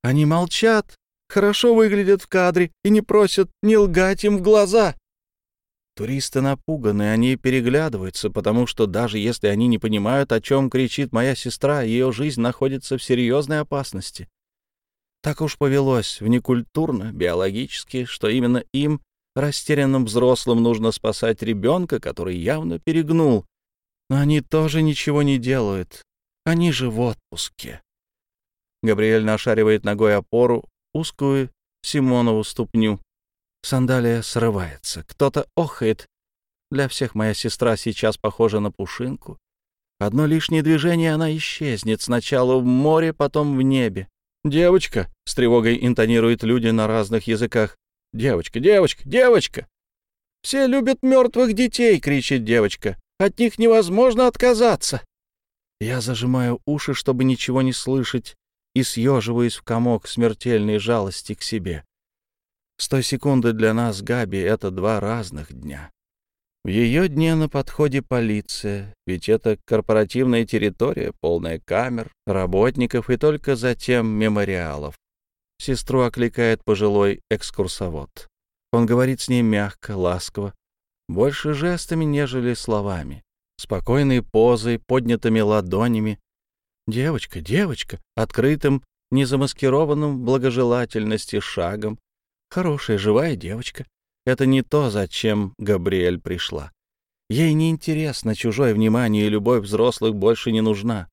«Они молчат, хорошо выглядят в кадре и не просят не лгать им в глаза. Туристы напуганы, они переглядываются, потому что даже если они не понимают, о чем кричит моя сестра, ее жизнь находится в серьезной опасности. Так уж повелось, внекультурно, биологически, что именно им растерянным взрослым нужно спасать ребенка, который явно перегнул. Но они тоже ничего не делают. Они же в отпуске. Габриэль нашаривает ногой опору, узкую Симонову ступню. Сандалия срывается. Кто-то охает. Для всех моя сестра сейчас похожа на пушинку. Одно лишнее движение, она исчезнет. Сначала в море, потом в небе. «Девочка!» — с тревогой интонируют люди на разных языках. «Девочка, девочка, девочка!» «Все любят мертвых детей!» — кричит девочка. «От них невозможно отказаться!» Я зажимаю уши, чтобы ничего не слышать, и съеживаюсь в комок смертельной жалости к себе. С той секунды для нас, Габи, это два разных дня. В ее дне на подходе полиция, ведь это корпоративная территория, полная камер, работников и только затем мемориалов. Сестру окликает пожилой экскурсовод. Он говорит с ней мягко, ласково, больше жестами, нежели словами, спокойной позой, поднятыми ладонями, Девочка, девочка, открытым, незамаскированным благожелательности шагом. Хорошая, живая девочка. Это не то, зачем Габриэль пришла. Ей не интересно чужое внимание и любовь взрослых больше не нужна.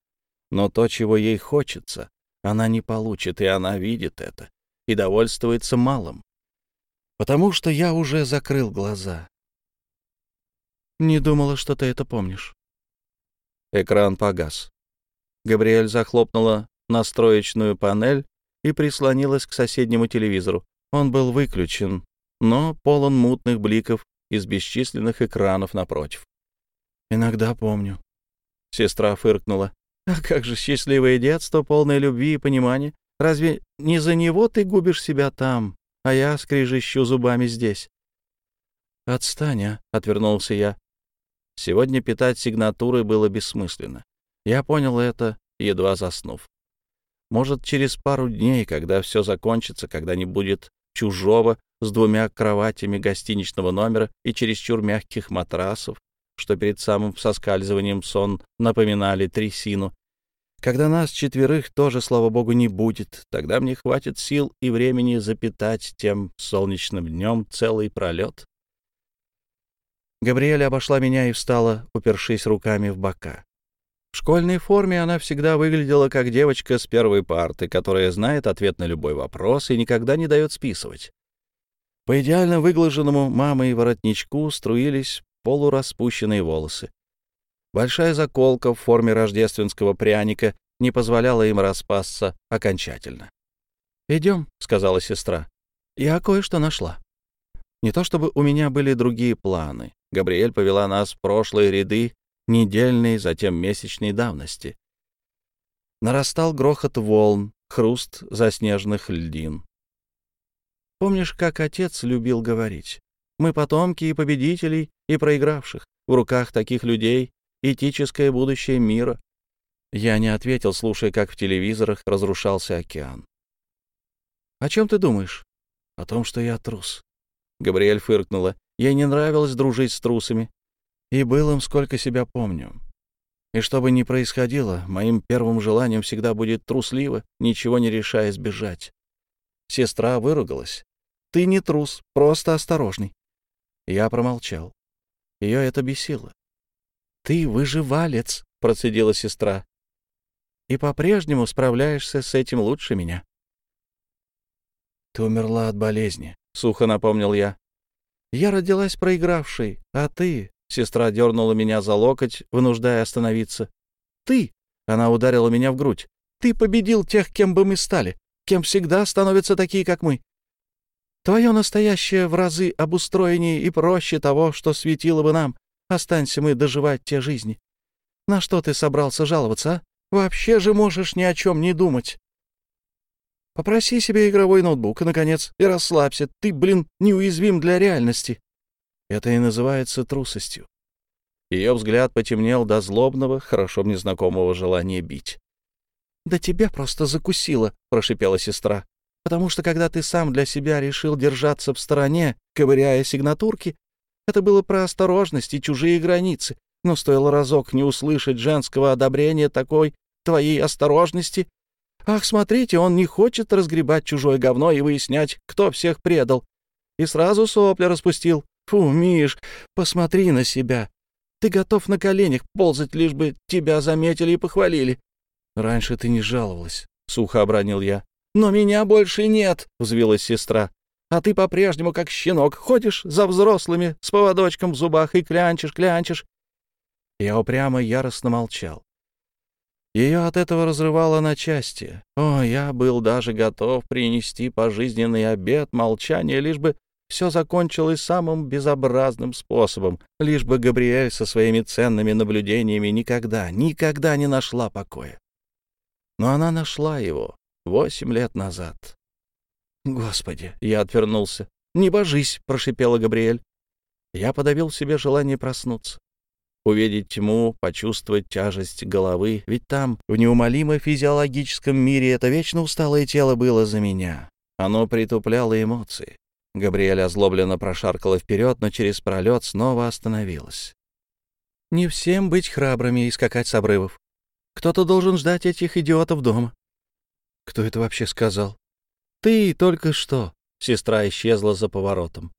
Но то, чего ей хочется, она не получит, и она видит это, и довольствуется малым. Потому что я уже закрыл глаза. Не думала, что ты это помнишь. Экран погас. Габриэль захлопнула настроечную панель и прислонилась к соседнему телевизору. Он был выключен, но полон мутных бликов из бесчисленных экранов напротив. «Иногда помню». Сестра фыркнула. «А как же счастливое детство, полное любви и понимания? Разве не за него ты губишь себя там, а я скрежещу зубами здесь?» «Отстань, а!» — отвернулся я. Сегодня питать сигнатуры было бессмысленно. Я понял это, едва заснув. Может, через пару дней, когда все закончится, когда не будет чужого с двумя кроватями гостиничного номера и чересчур мягких матрасов, что перед самым соскальзыванием сон напоминали трясину. Когда нас четверых тоже, слава богу, не будет, тогда мне хватит сил и времени запитать тем солнечным днем целый пролет. Габриэля обошла меня и встала, упершись руками в бока. В школьной форме она всегда выглядела как девочка с первой парты, которая знает ответ на любой вопрос и никогда не дает списывать. По идеально выглаженному мамой воротничку струились полураспущенные волосы. Большая заколка в форме рождественского пряника не позволяла им распасться окончательно. «Идем», — сказала сестра. «Я кое-что нашла». Не то чтобы у меня были другие планы. Габриэль повела нас в прошлые ряды недельной, затем месячной давности. Нарастал грохот волн, хруст заснеженных льдин. Помнишь, как отец любил говорить? Мы потомки и победителей, и проигравших. В руках таких людей этическое будущее мира. Я не ответил, слушая, как в телевизорах разрушался океан. «О чем ты думаешь?» «О том, что я трус». Габриэль фыркнула. Ей не нравилось дружить с трусами. И был им, сколько себя помню. И что бы ни происходило, моим первым желанием всегда будет трусливо, ничего не решая сбежать. Сестра выругалась. «Ты не трус, просто осторожный». Я промолчал. Ее это бесило. «Ты выживалец», — процедила сестра. «И по-прежнему справляешься с этим лучше меня». «Ты умерла от болезни», — сухо напомнил я. «Я родилась проигравшей, а ты Сестра дернула меня за локоть, вынуждая остановиться. «Ты!» — она ударила меня в грудь. «Ты победил тех, кем бы мы стали, кем всегда становятся такие, как мы. Твое настоящее в разы обустроеннее и проще того, что светило бы нам. Останься мы доживать те жизни. На что ты собрался жаловаться, а? Вообще же можешь ни о чем не думать. Попроси себе игровой ноутбук, наконец, и расслабься. Ты, блин, неуязвим для реальности. Это и называется трусостью. Ее взгляд потемнел до злобного, хорошо мне знакомого желания бить. «Да тебя просто закусило», — прошипела сестра. «Потому что когда ты сам для себя решил держаться в стороне, ковыряя сигнатурки, это было про осторожность и чужие границы, но стоило разок не услышать женского одобрения такой твоей осторожности. Ах, смотрите, он не хочет разгребать чужое говно и выяснять, кто всех предал. и сразу сопли распустил. Фу, Миш, посмотри на себя. Ты готов на коленях ползать, лишь бы тебя заметили и похвалили. Раньше ты не жаловалась, — сухо обронил я. Но меня больше нет, — взвилась сестра. А ты по-прежнему, как щенок, ходишь за взрослыми с поводочком в зубах и клянчишь, клянчишь. Я упрямо яростно молчал. Ее от этого разрывало на части. О, я был даже готов принести пожизненный обет молчания, лишь бы все закончилось самым безобразным способом, лишь бы Габриэль со своими ценными наблюдениями никогда, никогда не нашла покоя. Но она нашла его восемь лет назад. «Господи!» — я отвернулся. «Не божись!» — прошипела Габриэль. Я подавил в себе желание проснуться увидеть тьму, почувствовать тяжесть головы, ведь там, в неумолимо физиологическом мире, это вечно усталое тело было за меня. Оно притупляло эмоции. Габриэль озлобленно прошаркала вперед, но через пролет снова остановилась. «Не всем быть храбрыми и скакать с обрывов. Кто-то должен ждать этих идиотов дома». «Кто это вообще сказал?» «Ты только что». Сестра исчезла за поворотом.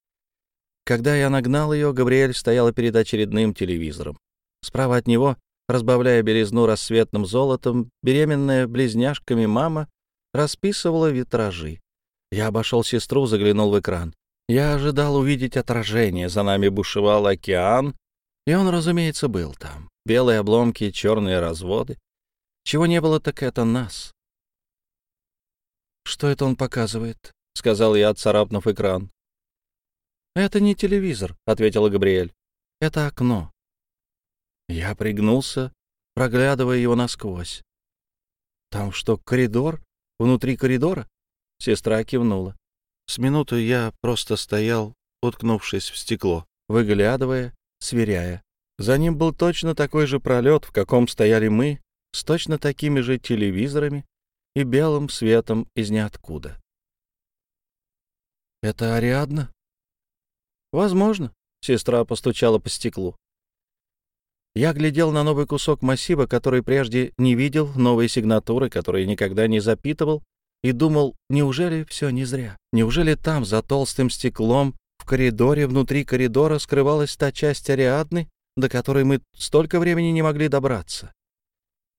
Когда я нагнал ее, Габриэль стояла перед очередным телевизором. Справа от него, разбавляя белизну рассветным золотом, беременная близняшками мама расписывала витражи. Я обошел сестру, заглянул в экран. Я ожидал увидеть отражение. За нами бушевал океан, и он, разумеется, был там. Белые обломки, черные разводы. Чего не было, так это нас. «Что это он показывает?» — сказал я, царапнув экран. «Это не телевизор», — ответила Габриэль. «Это окно». Я пригнулся, проглядывая его насквозь. «Там что, коридор? Внутри коридора?» Сестра кивнула. С минуту я просто стоял, уткнувшись в стекло, выглядывая, сверяя. За ним был точно такой же пролет, в каком стояли мы, с точно такими же телевизорами и белым светом из ниоткуда. «Это Ариадна?» «Возможно», — сестра постучала по стеклу. Я глядел на новый кусок массива, который прежде не видел, новые сигнатуры, которые никогда не запитывал, и думал, неужели все не зря? Неужели там, за толстым стеклом, в коридоре, внутри коридора, скрывалась та часть Ариадны, до которой мы столько времени не могли добраться?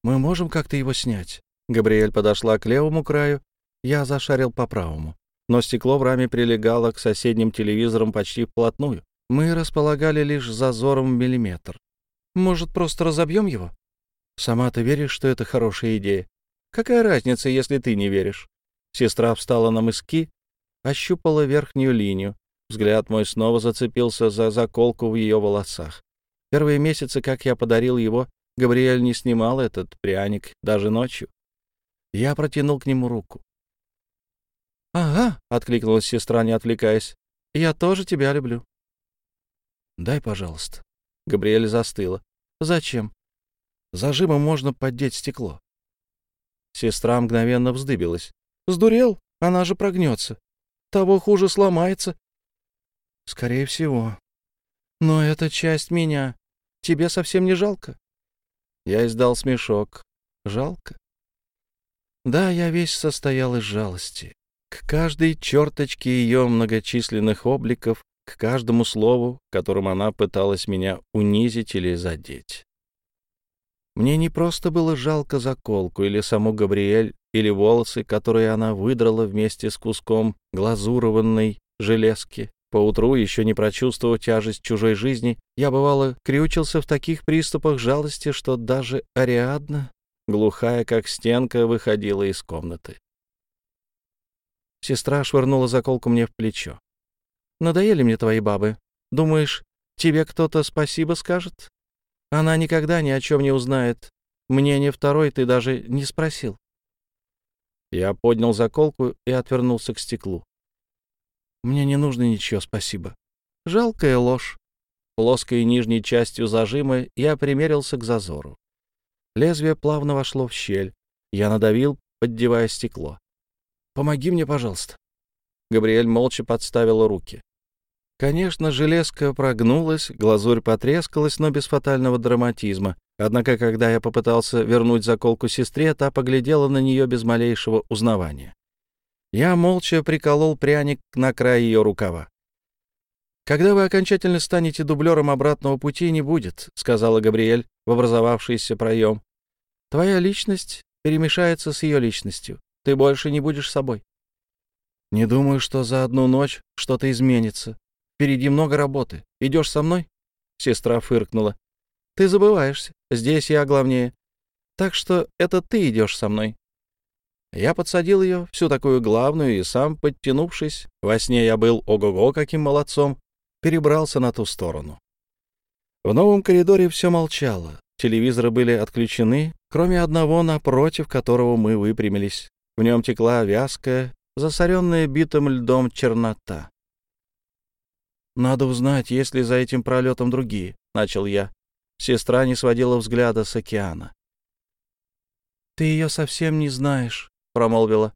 Мы можем как-то его снять? Габриэль подошла к левому краю, я зашарил по правому но стекло в раме прилегало к соседним телевизорам почти вплотную. Мы располагали лишь зазором в миллиметр. Может, просто разобьем его? Сама ты веришь, что это хорошая идея? Какая разница, если ты не веришь? Сестра встала на мыски, ощупала верхнюю линию. Взгляд мой снова зацепился за заколку в ее волосах. Первые месяцы, как я подарил его, Габриэль не снимал этот пряник даже ночью. Я протянул к нему руку. «Ага», — откликнулась сестра, не отвлекаясь. «Я тоже тебя люблю». «Дай, пожалуйста». Габриэль застыла. «Зачем?» «Зажимом можно поддеть стекло». Сестра мгновенно вздыбилась. «Сдурел? Она же прогнется. Того хуже сломается». «Скорее всего. Но это часть меня. Тебе совсем не жалко?» Я издал смешок. «Жалко?» Да, я весь состоял из жалости к каждой черточке ее многочисленных обликов, к каждому слову, которым она пыталась меня унизить или задеть. Мне не просто было жалко заколку или саму Габриэль, или волосы, которые она выдрала вместе с куском глазурованной железки. Поутру, еще не прочувствовав тяжесть чужой жизни, я, бывало, крючился в таких приступах жалости, что даже Ариадна, глухая как стенка, выходила из комнаты. Сестра швырнула заколку мне в плечо. «Надоели мне твои бабы. Думаешь, тебе кто-то спасибо скажет? Она никогда ни о чем не узнает. Мне не второй ты даже не спросил». Я поднял заколку и отвернулся к стеклу. «Мне не нужно ничего, спасибо. Жалкая ложь». Плоской нижней частью зажима я примерился к зазору. Лезвие плавно вошло в щель. Я надавил, поддевая стекло. Помоги мне, пожалуйста». Габриэль молча подставила руки. Конечно, железка прогнулась, глазурь потрескалась, но без фатального драматизма. Однако, когда я попытался вернуть заколку сестре, та поглядела на нее без малейшего узнавания. Я молча приколол пряник на край ее рукава. «Когда вы окончательно станете дублером обратного пути, не будет», — сказала Габриэль в образовавшийся проем. «Твоя личность перемешается с ее личностью. Ты больше не будешь собой». «Не думаю, что за одну ночь что-то изменится. Впереди много работы. Идешь со мной?» Сестра фыркнула. «Ты забываешься. Здесь я главнее. Так что это ты идешь со мной». Я подсадил ее, всю такую главную, и сам, подтянувшись, во сне я был ого-го каким молодцом, перебрался на ту сторону. В новом коридоре все молчало. Телевизоры были отключены, кроме одного, напротив которого мы выпрямились. В нем текла вязкая, засоренная битым льдом чернота. «Надо узнать, есть ли за этим пролетом другие», — начал я. Сестра не сводила взгляда с океана. «Ты ее совсем не знаешь», — промолвила.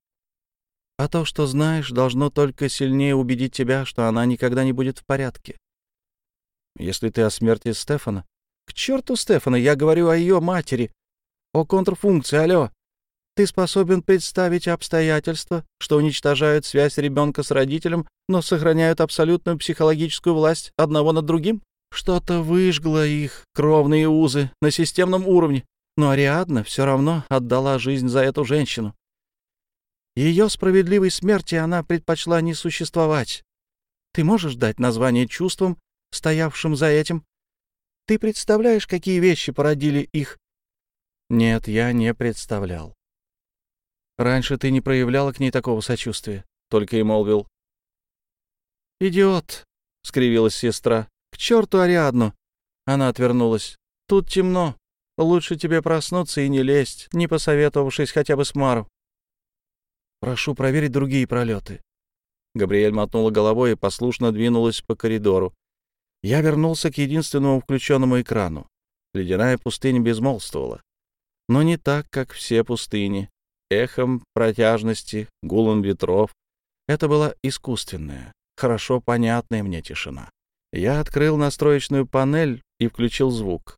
А то, что знаешь, должно только сильнее убедить тебя, что она никогда не будет в порядке. Если ты о смерти Стефана... К черту Стефана, я говорю о ее матери, о контрфункции, алло. Ты способен представить обстоятельства, что уничтожают связь ребенка с родителем, но сохраняют абсолютную психологическую власть одного над другим? Что-то выжгло их кровные узы на системном уровне, но Ариадна все равно отдала жизнь за эту женщину. Ее справедливой смерти она предпочла не существовать. Ты можешь дать название чувствам, стоявшим за этим? Ты представляешь, какие вещи породили их? Нет, я не представлял. Раньше ты не проявляла к ней такого сочувствия, только и молвил. «Идиот!» — скривилась сестра. «К черту Ариадну!» Она отвернулась. «Тут темно. Лучше тебе проснуться и не лезть, не посоветовавшись хотя бы с Мару. Прошу проверить другие пролеты. Габриэль мотнула головой и послушно двинулась по коридору. Я вернулся к единственному включенному экрану. Ледяная пустыня безмолвствовала. Но не так, как все пустыни. Эхом протяжности, гулом ветров. Это была искусственная, хорошо понятная мне тишина. Я открыл настроечную панель и включил звук.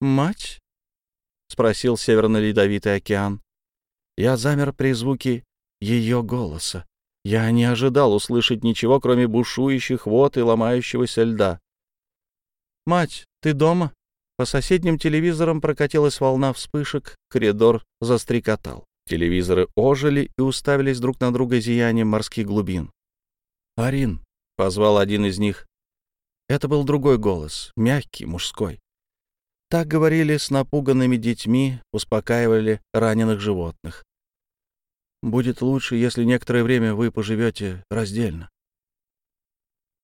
«Мать?» — спросил северно-ледовитый океан. Я замер при звуке ее голоса. Я не ожидал услышать ничего, кроме бушующих вод и ломающегося льда. «Мать, ты дома?» По соседним телевизорам прокатилась волна вспышек, коридор застрекотал. Телевизоры ожили и уставились друг на друга зиянием морских глубин. «Арин», — позвал один из них. Это был другой голос, мягкий, мужской. Так говорили с напуганными детьми, успокаивали раненых животных. Будет лучше, если некоторое время вы поживете раздельно.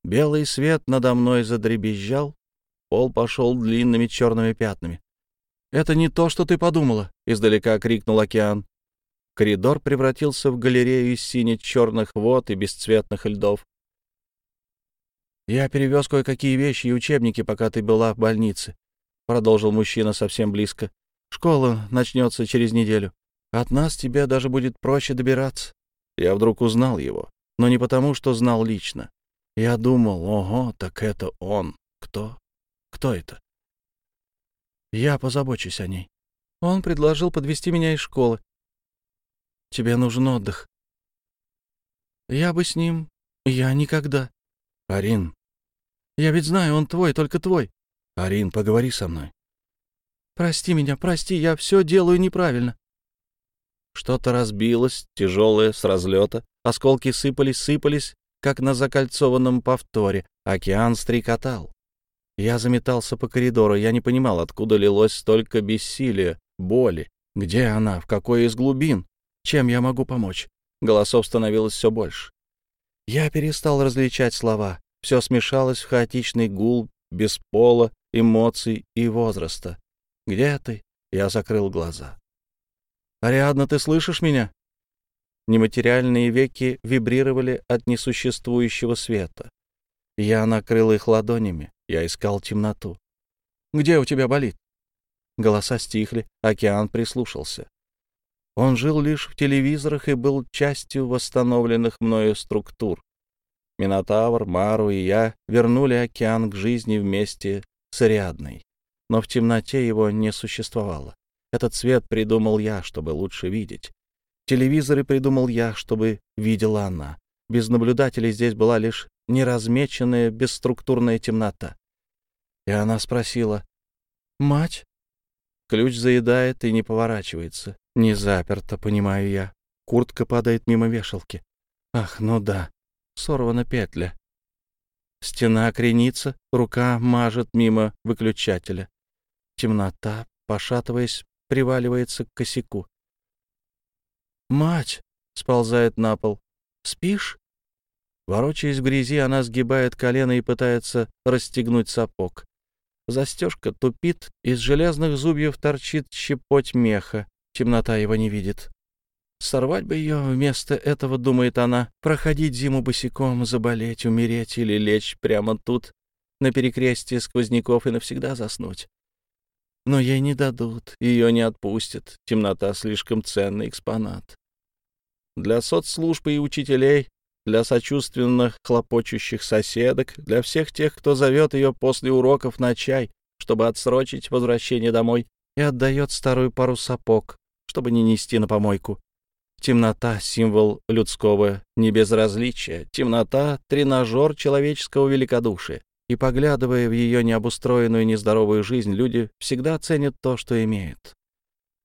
Белый свет надо мной задребезжал, пол пошел длинными черными пятнами. «Это не то, что ты подумала!» — издалека крикнул океан. Коридор превратился в галерею из сине-черных вод и бесцветных льдов. «Я перевез кое-какие вещи и учебники, пока ты была в больнице», — продолжил мужчина совсем близко. «Школа начнется через неделю. От нас тебе даже будет проще добираться. Я вдруг узнал его, но не потому, что знал лично. Я думал, ого, так это он. Кто? Кто это? Я позабочусь о ней. Он предложил подвести меня из школы. Тебе нужен отдых. Я бы с ним... Я никогда. Арин. Я ведь знаю, он твой, только твой. Арин, поговори со мной. Прости меня, прости, я все делаю неправильно. Что-то разбилось, тяжелое, с разлета. Осколки сыпались, сыпались, как на закольцованном повторе. Океан стрекотал. Я заметался по коридору. Я не понимал, откуда лилось столько бессилия, боли. Где она? В какой из глубин? Чем я могу помочь? Голосов становилось все больше. Я перестал различать слова. Все смешалось в хаотичный гул без пола, эмоций и возраста. «Где ты?» Я закрыл глаза. «Ариадна, ты слышишь меня?» Нематериальные веки вибрировали от несуществующего света. Я накрыл их ладонями, я искал темноту. «Где у тебя болит?» Голоса стихли, океан прислушался. Он жил лишь в телевизорах и был частью восстановленных мною структур. Минотавр, Мару и я вернули океан к жизни вместе с Ариадной, но в темноте его не существовало. Этот свет придумал я, чтобы лучше видеть. Телевизоры придумал я, чтобы видела она. без наблюдателей здесь была лишь неразмеченная, бесструктурная темнота. И она спросила, «Мать?» Ключ заедает и не поворачивается. Не заперто, понимаю я. Куртка падает мимо вешалки. Ах, ну да, сорвана петля. Стена кренится, рука мажет мимо выключателя. Темнота, пошатываясь, приваливается к косяку. «Мать!» — сползает на пол. «Спишь?» Ворочаясь в грязи, она сгибает колено и пытается расстегнуть сапог. Застежка тупит, из железных зубьев торчит щепоть меха. Темнота его не видит. Сорвать бы ее вместо этого, думает она, проходить зиму босиком, заболеть, умереть или лечь прямо тут, на перекрестии сквозняков и навсегда заснуть. Но ей не дадут, ее не отпустят. Темнота — слишком ценный экспонат. Для соцслужбы и учителей, для сочувственных хлопочущих соседок, для всех тех, кто зовет ее после уроков на чай, чтобы отсрочить возвращение домой, и отдает старую пару сапог, чтобы не нести на помойку. Темнота — символ людского небезразличия, темнота — тренажер человеческого великодушия. И, поглядывая в ее необустроенную нездоровую жизнь, люди всегда ценят то, что имеют.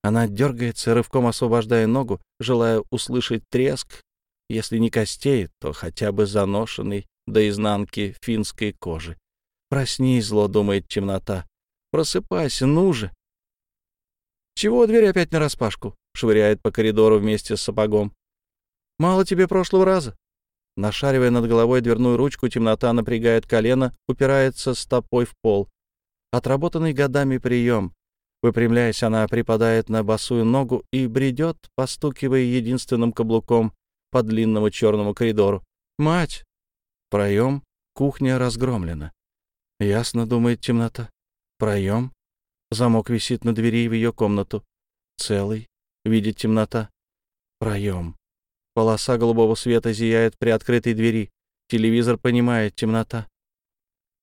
Она дергается, рывком освобождая ногу, желая услышать треск, если не костей, то хотя бы заношенный до изнанки финской кожи. «Проснись, зло», — думает темнота. «Просыпайся, ну же!» «Чего дверь опять нараспашку?» — швыряет по коридору вместе с сапогом. «Мало тебе прошлого раза?» Нашаривая над головой дверную ручку, темнота напрягает колено, упирается стопой в пол. Отработанный годами прием. Выпрямляясь, она припадает на босую ногу и бредет, постукивая единственным каблуком по длинному черному коридору. «Мать!» Проем. Кухня разгромлена. Ясно, думает темнота. Проем. Замок висит на двери в ее комнату. Целый. Видит темнота. Проем. Полоса голубого света зияет при открытой двери. Телевизор понимает темнота.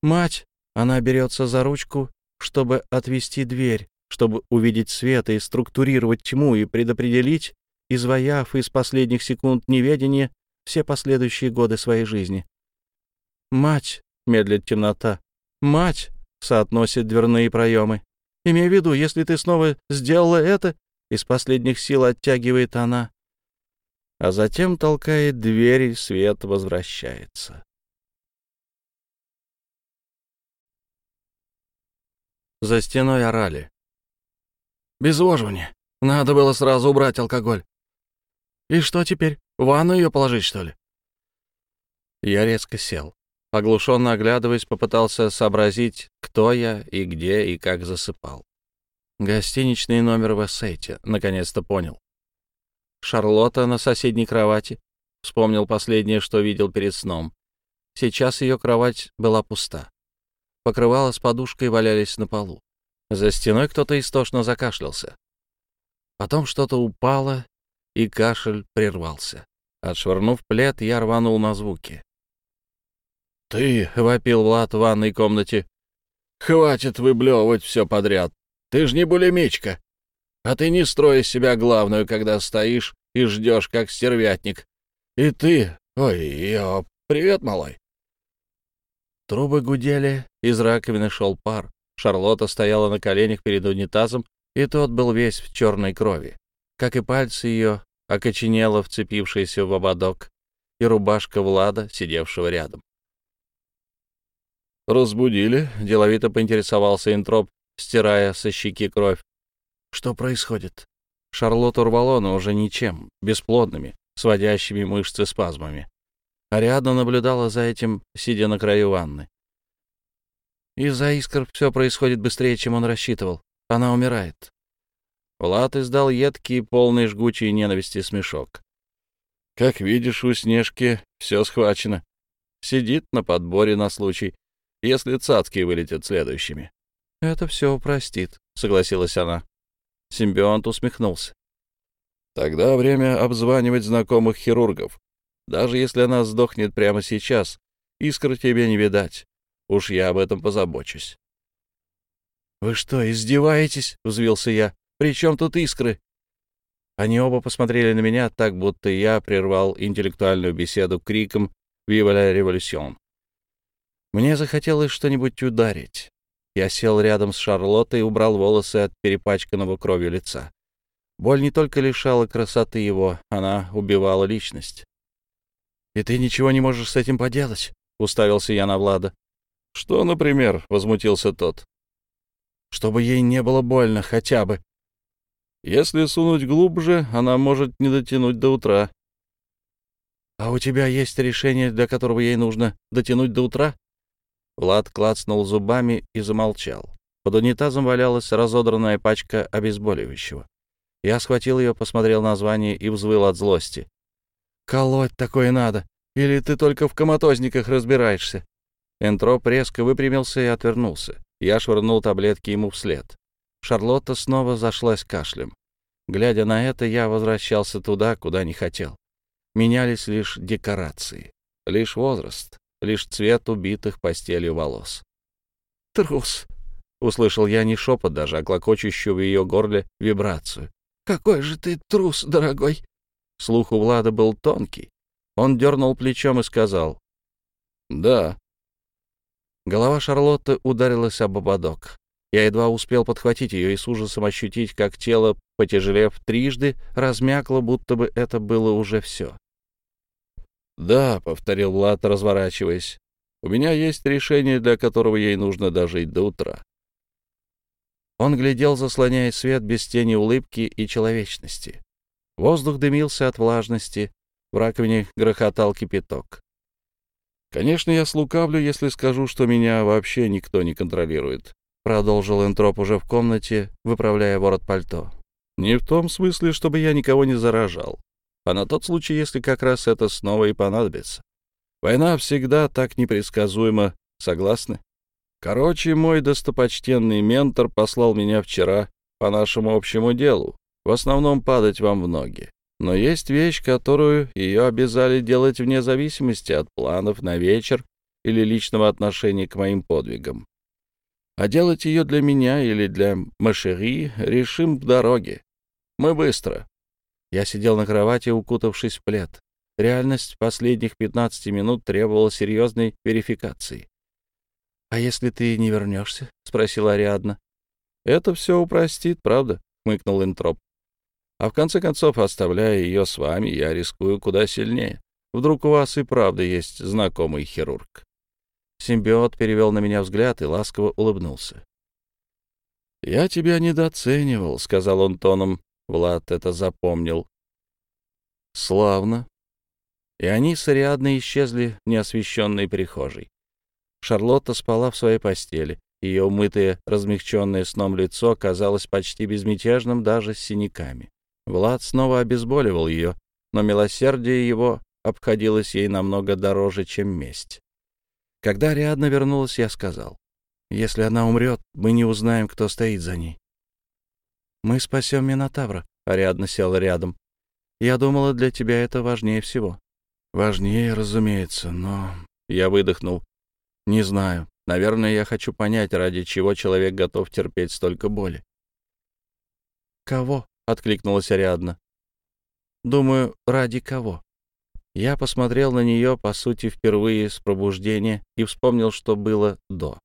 «Мать!» Она берется за ручку, чтобы отвести дверь, чтобы увидеть свет и структурировать тьму и предопределить, изваяв из последних секунд неведения все последующие годы своей жизни. «Мать!» — медлит темнота. «Мать!» — соотносит дверные проемы. «Имей в виду, если ты снова сделала это...» Из последних сил оттягивает она а затем толкает дверь, и свет возвращается. За стеной орали. «Безвоживание. Надо было сразу убрать алкоголь. И что теперь? В ванну ее положить, что ли?» Я резко сел. Оглушенно оглядываясь, попытался сообразить, кто я и где и как засыпал. Гостиничный номер в Эссейте, наконец-то понял. Шарлотта на соседней кровати. Вспомнил последнее, что видел перед сном. Сейчас ее кровать была пуста. Покрывало с подушкой валялись на полу. За стеной кто-то истошно закашлялся. Потом что-то упало, и кашель прервался. Отшвырнув плед, я рванул на звуки. «Ты!» — вопил Влад в ванной комнате. «Хватит выблевывать все подряд. Ты ж не булимичка!» А ты не строй из себя главную, когда стоишь и ждешь, как стервятник. И ты... Ой, я... Привет, малой. Трубы гудели, из раковины шел пар. Шарлотта стояла на коленях перед унитазом, и тот был весь в черной крови. Как и пальцы ее, окоченело вцепившиеся в ободок, и рубашка Влада, сидевшего рядом. «Разбудили?» — деловито поинтересовался Интроп, стирая со щеки кровь. Что происходит? Шарлотту рвало, но уже ничем, бесплодными, сводящими мышцы спазмами. Ариадна наблюдала за этим, сидя на краю ванны. Из-за искр все происходит быстрее, чем он рассчитывал. Она умирает. Влад издал едкий, полный жгучей ненависти смешок. Как видишь, у Снежки все схвачено. Сидит на подборе на случай, если цацки вылетят следующими. — Это все упростит, — согласилась она. Симбионт усмехнулся. Тогда время обзванивать знакомых хирургов. Даже если она сдохнет прямо сейчас, искр тебе не видать. Уж я об этом позабочусь. «Вы что, издеваетесь?» — взвился я. «При чем тут искры?» Они оба посмотрели на меня так, будто я прервал интеллектуальную беседу криком «Viva la революцион!». Мне захотелось что-нибудь ударить. Я сел рядом с Шарлоттой и убрал волосы от перепачканного кровью лица. Боль не только лишала красоты его, она убивала личность. «И ты ничего не можешь с этим поделать?» — уставился я на Влада. «Что, например?» — возмутился тот. «Чтобы ей не было больно, хотя бы. Если сунуть глубже, она может не дотянуть до утра». «А у тебя есть решение, для которого ей нужно дотянуть до утра?» Влад клацнул зубами и замолчал. Под унитазом валялась разодранная пачка обезболивающего. Я схватил ее, посмотрел название и взвыл от злости. «Колоть такое надо! Или ты только в коматозниках разбираешься?» Энтроп резко выпрямился и отвернулся. Я швырнул таблетки ему вслед. Шарлотта снова зашлась кашлем. Глядя на это, я возвращался туда, куда не хотел. Менялись лишь декорации, лишь возраст, лишь цвет убитых постелью волос. «Трус!» — услышал я не шепот даже, а клокочущую в ее горле вибрацию. «Какой же ты трус, дорогой!» Слух у Влада был тонкий. Он дернул плечом и сказал. «Да». Голова Шарлотты ударилась об ободок. Я едва успел подхватить ее и с ужасом ощутить, как тело, потяжелев трижды, размякло, будто бы это было уже все. «Да», — повторил Влад, разворачиваясь, — «у меня есть решение, для которого ей нужно дожить до утра». Он глядел, заслоняя свет без тени улыбки и человечности. Воздух дымился от влажности, в раковине грохотал кипяток. «Конечно, я слукавлю, если скажу, что меня вообще никто не контролирует», — продолжил Энтроп уже в комнате, выправляя ворот пальто. «Не в том смысле, чтобы я никого не заражал, а на тот случай, если как раз это снова и понадобится. Война всегда так непредсказуема, согласны?» Короче, мой достопочтенный ментор послал меня вчера по нашему общему делу, в основном падать вам в ноги. Но есть вещь, которую ее обязали делать вне зависимости от планов на вечер или личного отношения к моим подвигам. А делать ее для меня или для Машери решим в дороге. Мы быстро. Я сидел на кровати, укутавшись в плед. Реальность последних 15 минут требовала серьезной верификации. «А если ты не вернешься?» — спросила Ариадна. «Это все упростит, правда?» — хмыкнул Интроп. «А в конце концов, оставляя ее с вами, я рискую куда сильнее. Вдруг у вас и правда есть знакомый хирург?» Симбиот перевел на меня взгляд и ласково улыбнулся. «Я тебя недооценивал», — сказал он тоном. Влад это запомнил. «Славно». И они с Ариадной исчезли в неосвещенной прихожей. Шарлотта спала в своей постели. Ее умытое, размягченное сном лицо казалось почти безмятежным даже с синяками. Влад снова обезболивал ее, но милосердие его обходилось ей намного дороже, чем месть. Когда Ариадна вернулась, я сказал, «Если она умрет, мы не узнаем, кто стоит за ней». «Мы спасем Минотавра», — Ариадна села рядом. «Я думала, для тебя это важнее всего». «Важнее, разумеется, но...» Я выдохнул. Не знаю. Наверное, я хочу понять, ради чего человек готов терпеть столько боли. «Кого?» — откликнулась Ариадна. «Думаю, ради кого?» Я посмотрел на нее, по сути, впервые с пробуждения и вспомнил, что было до.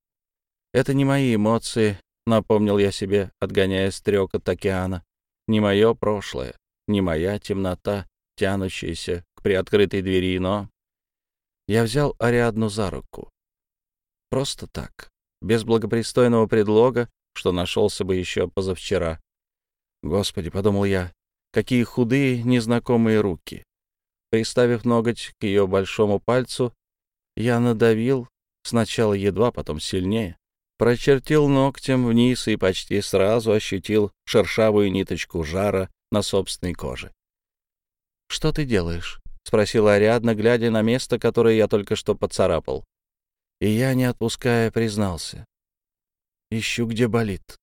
Это не мои эмоции, напомнил я себе, отгоняя стрек от океана. Не мое прошлое, не моя темнота, тянущаяся к приоткрытой двери, но... Я взял Ариадну за руку. Просто так, без благопристойного предлога, что нашелся бы еще позавчера. Господи, — подумал я, — какие худые незнакомые руки. Приставив ноготь к ее большому пальцу, я надавил, сначала едва, потом сильнее, прочертил ногтем вниз и почти сразу ощутил шершавую ниточку жара на собственной коже. «Что ты делаешь?» — спросила Ариадна, глядя на место, которое я только что поцарапал. И я, не отпуская, признался. Ищу, где болит.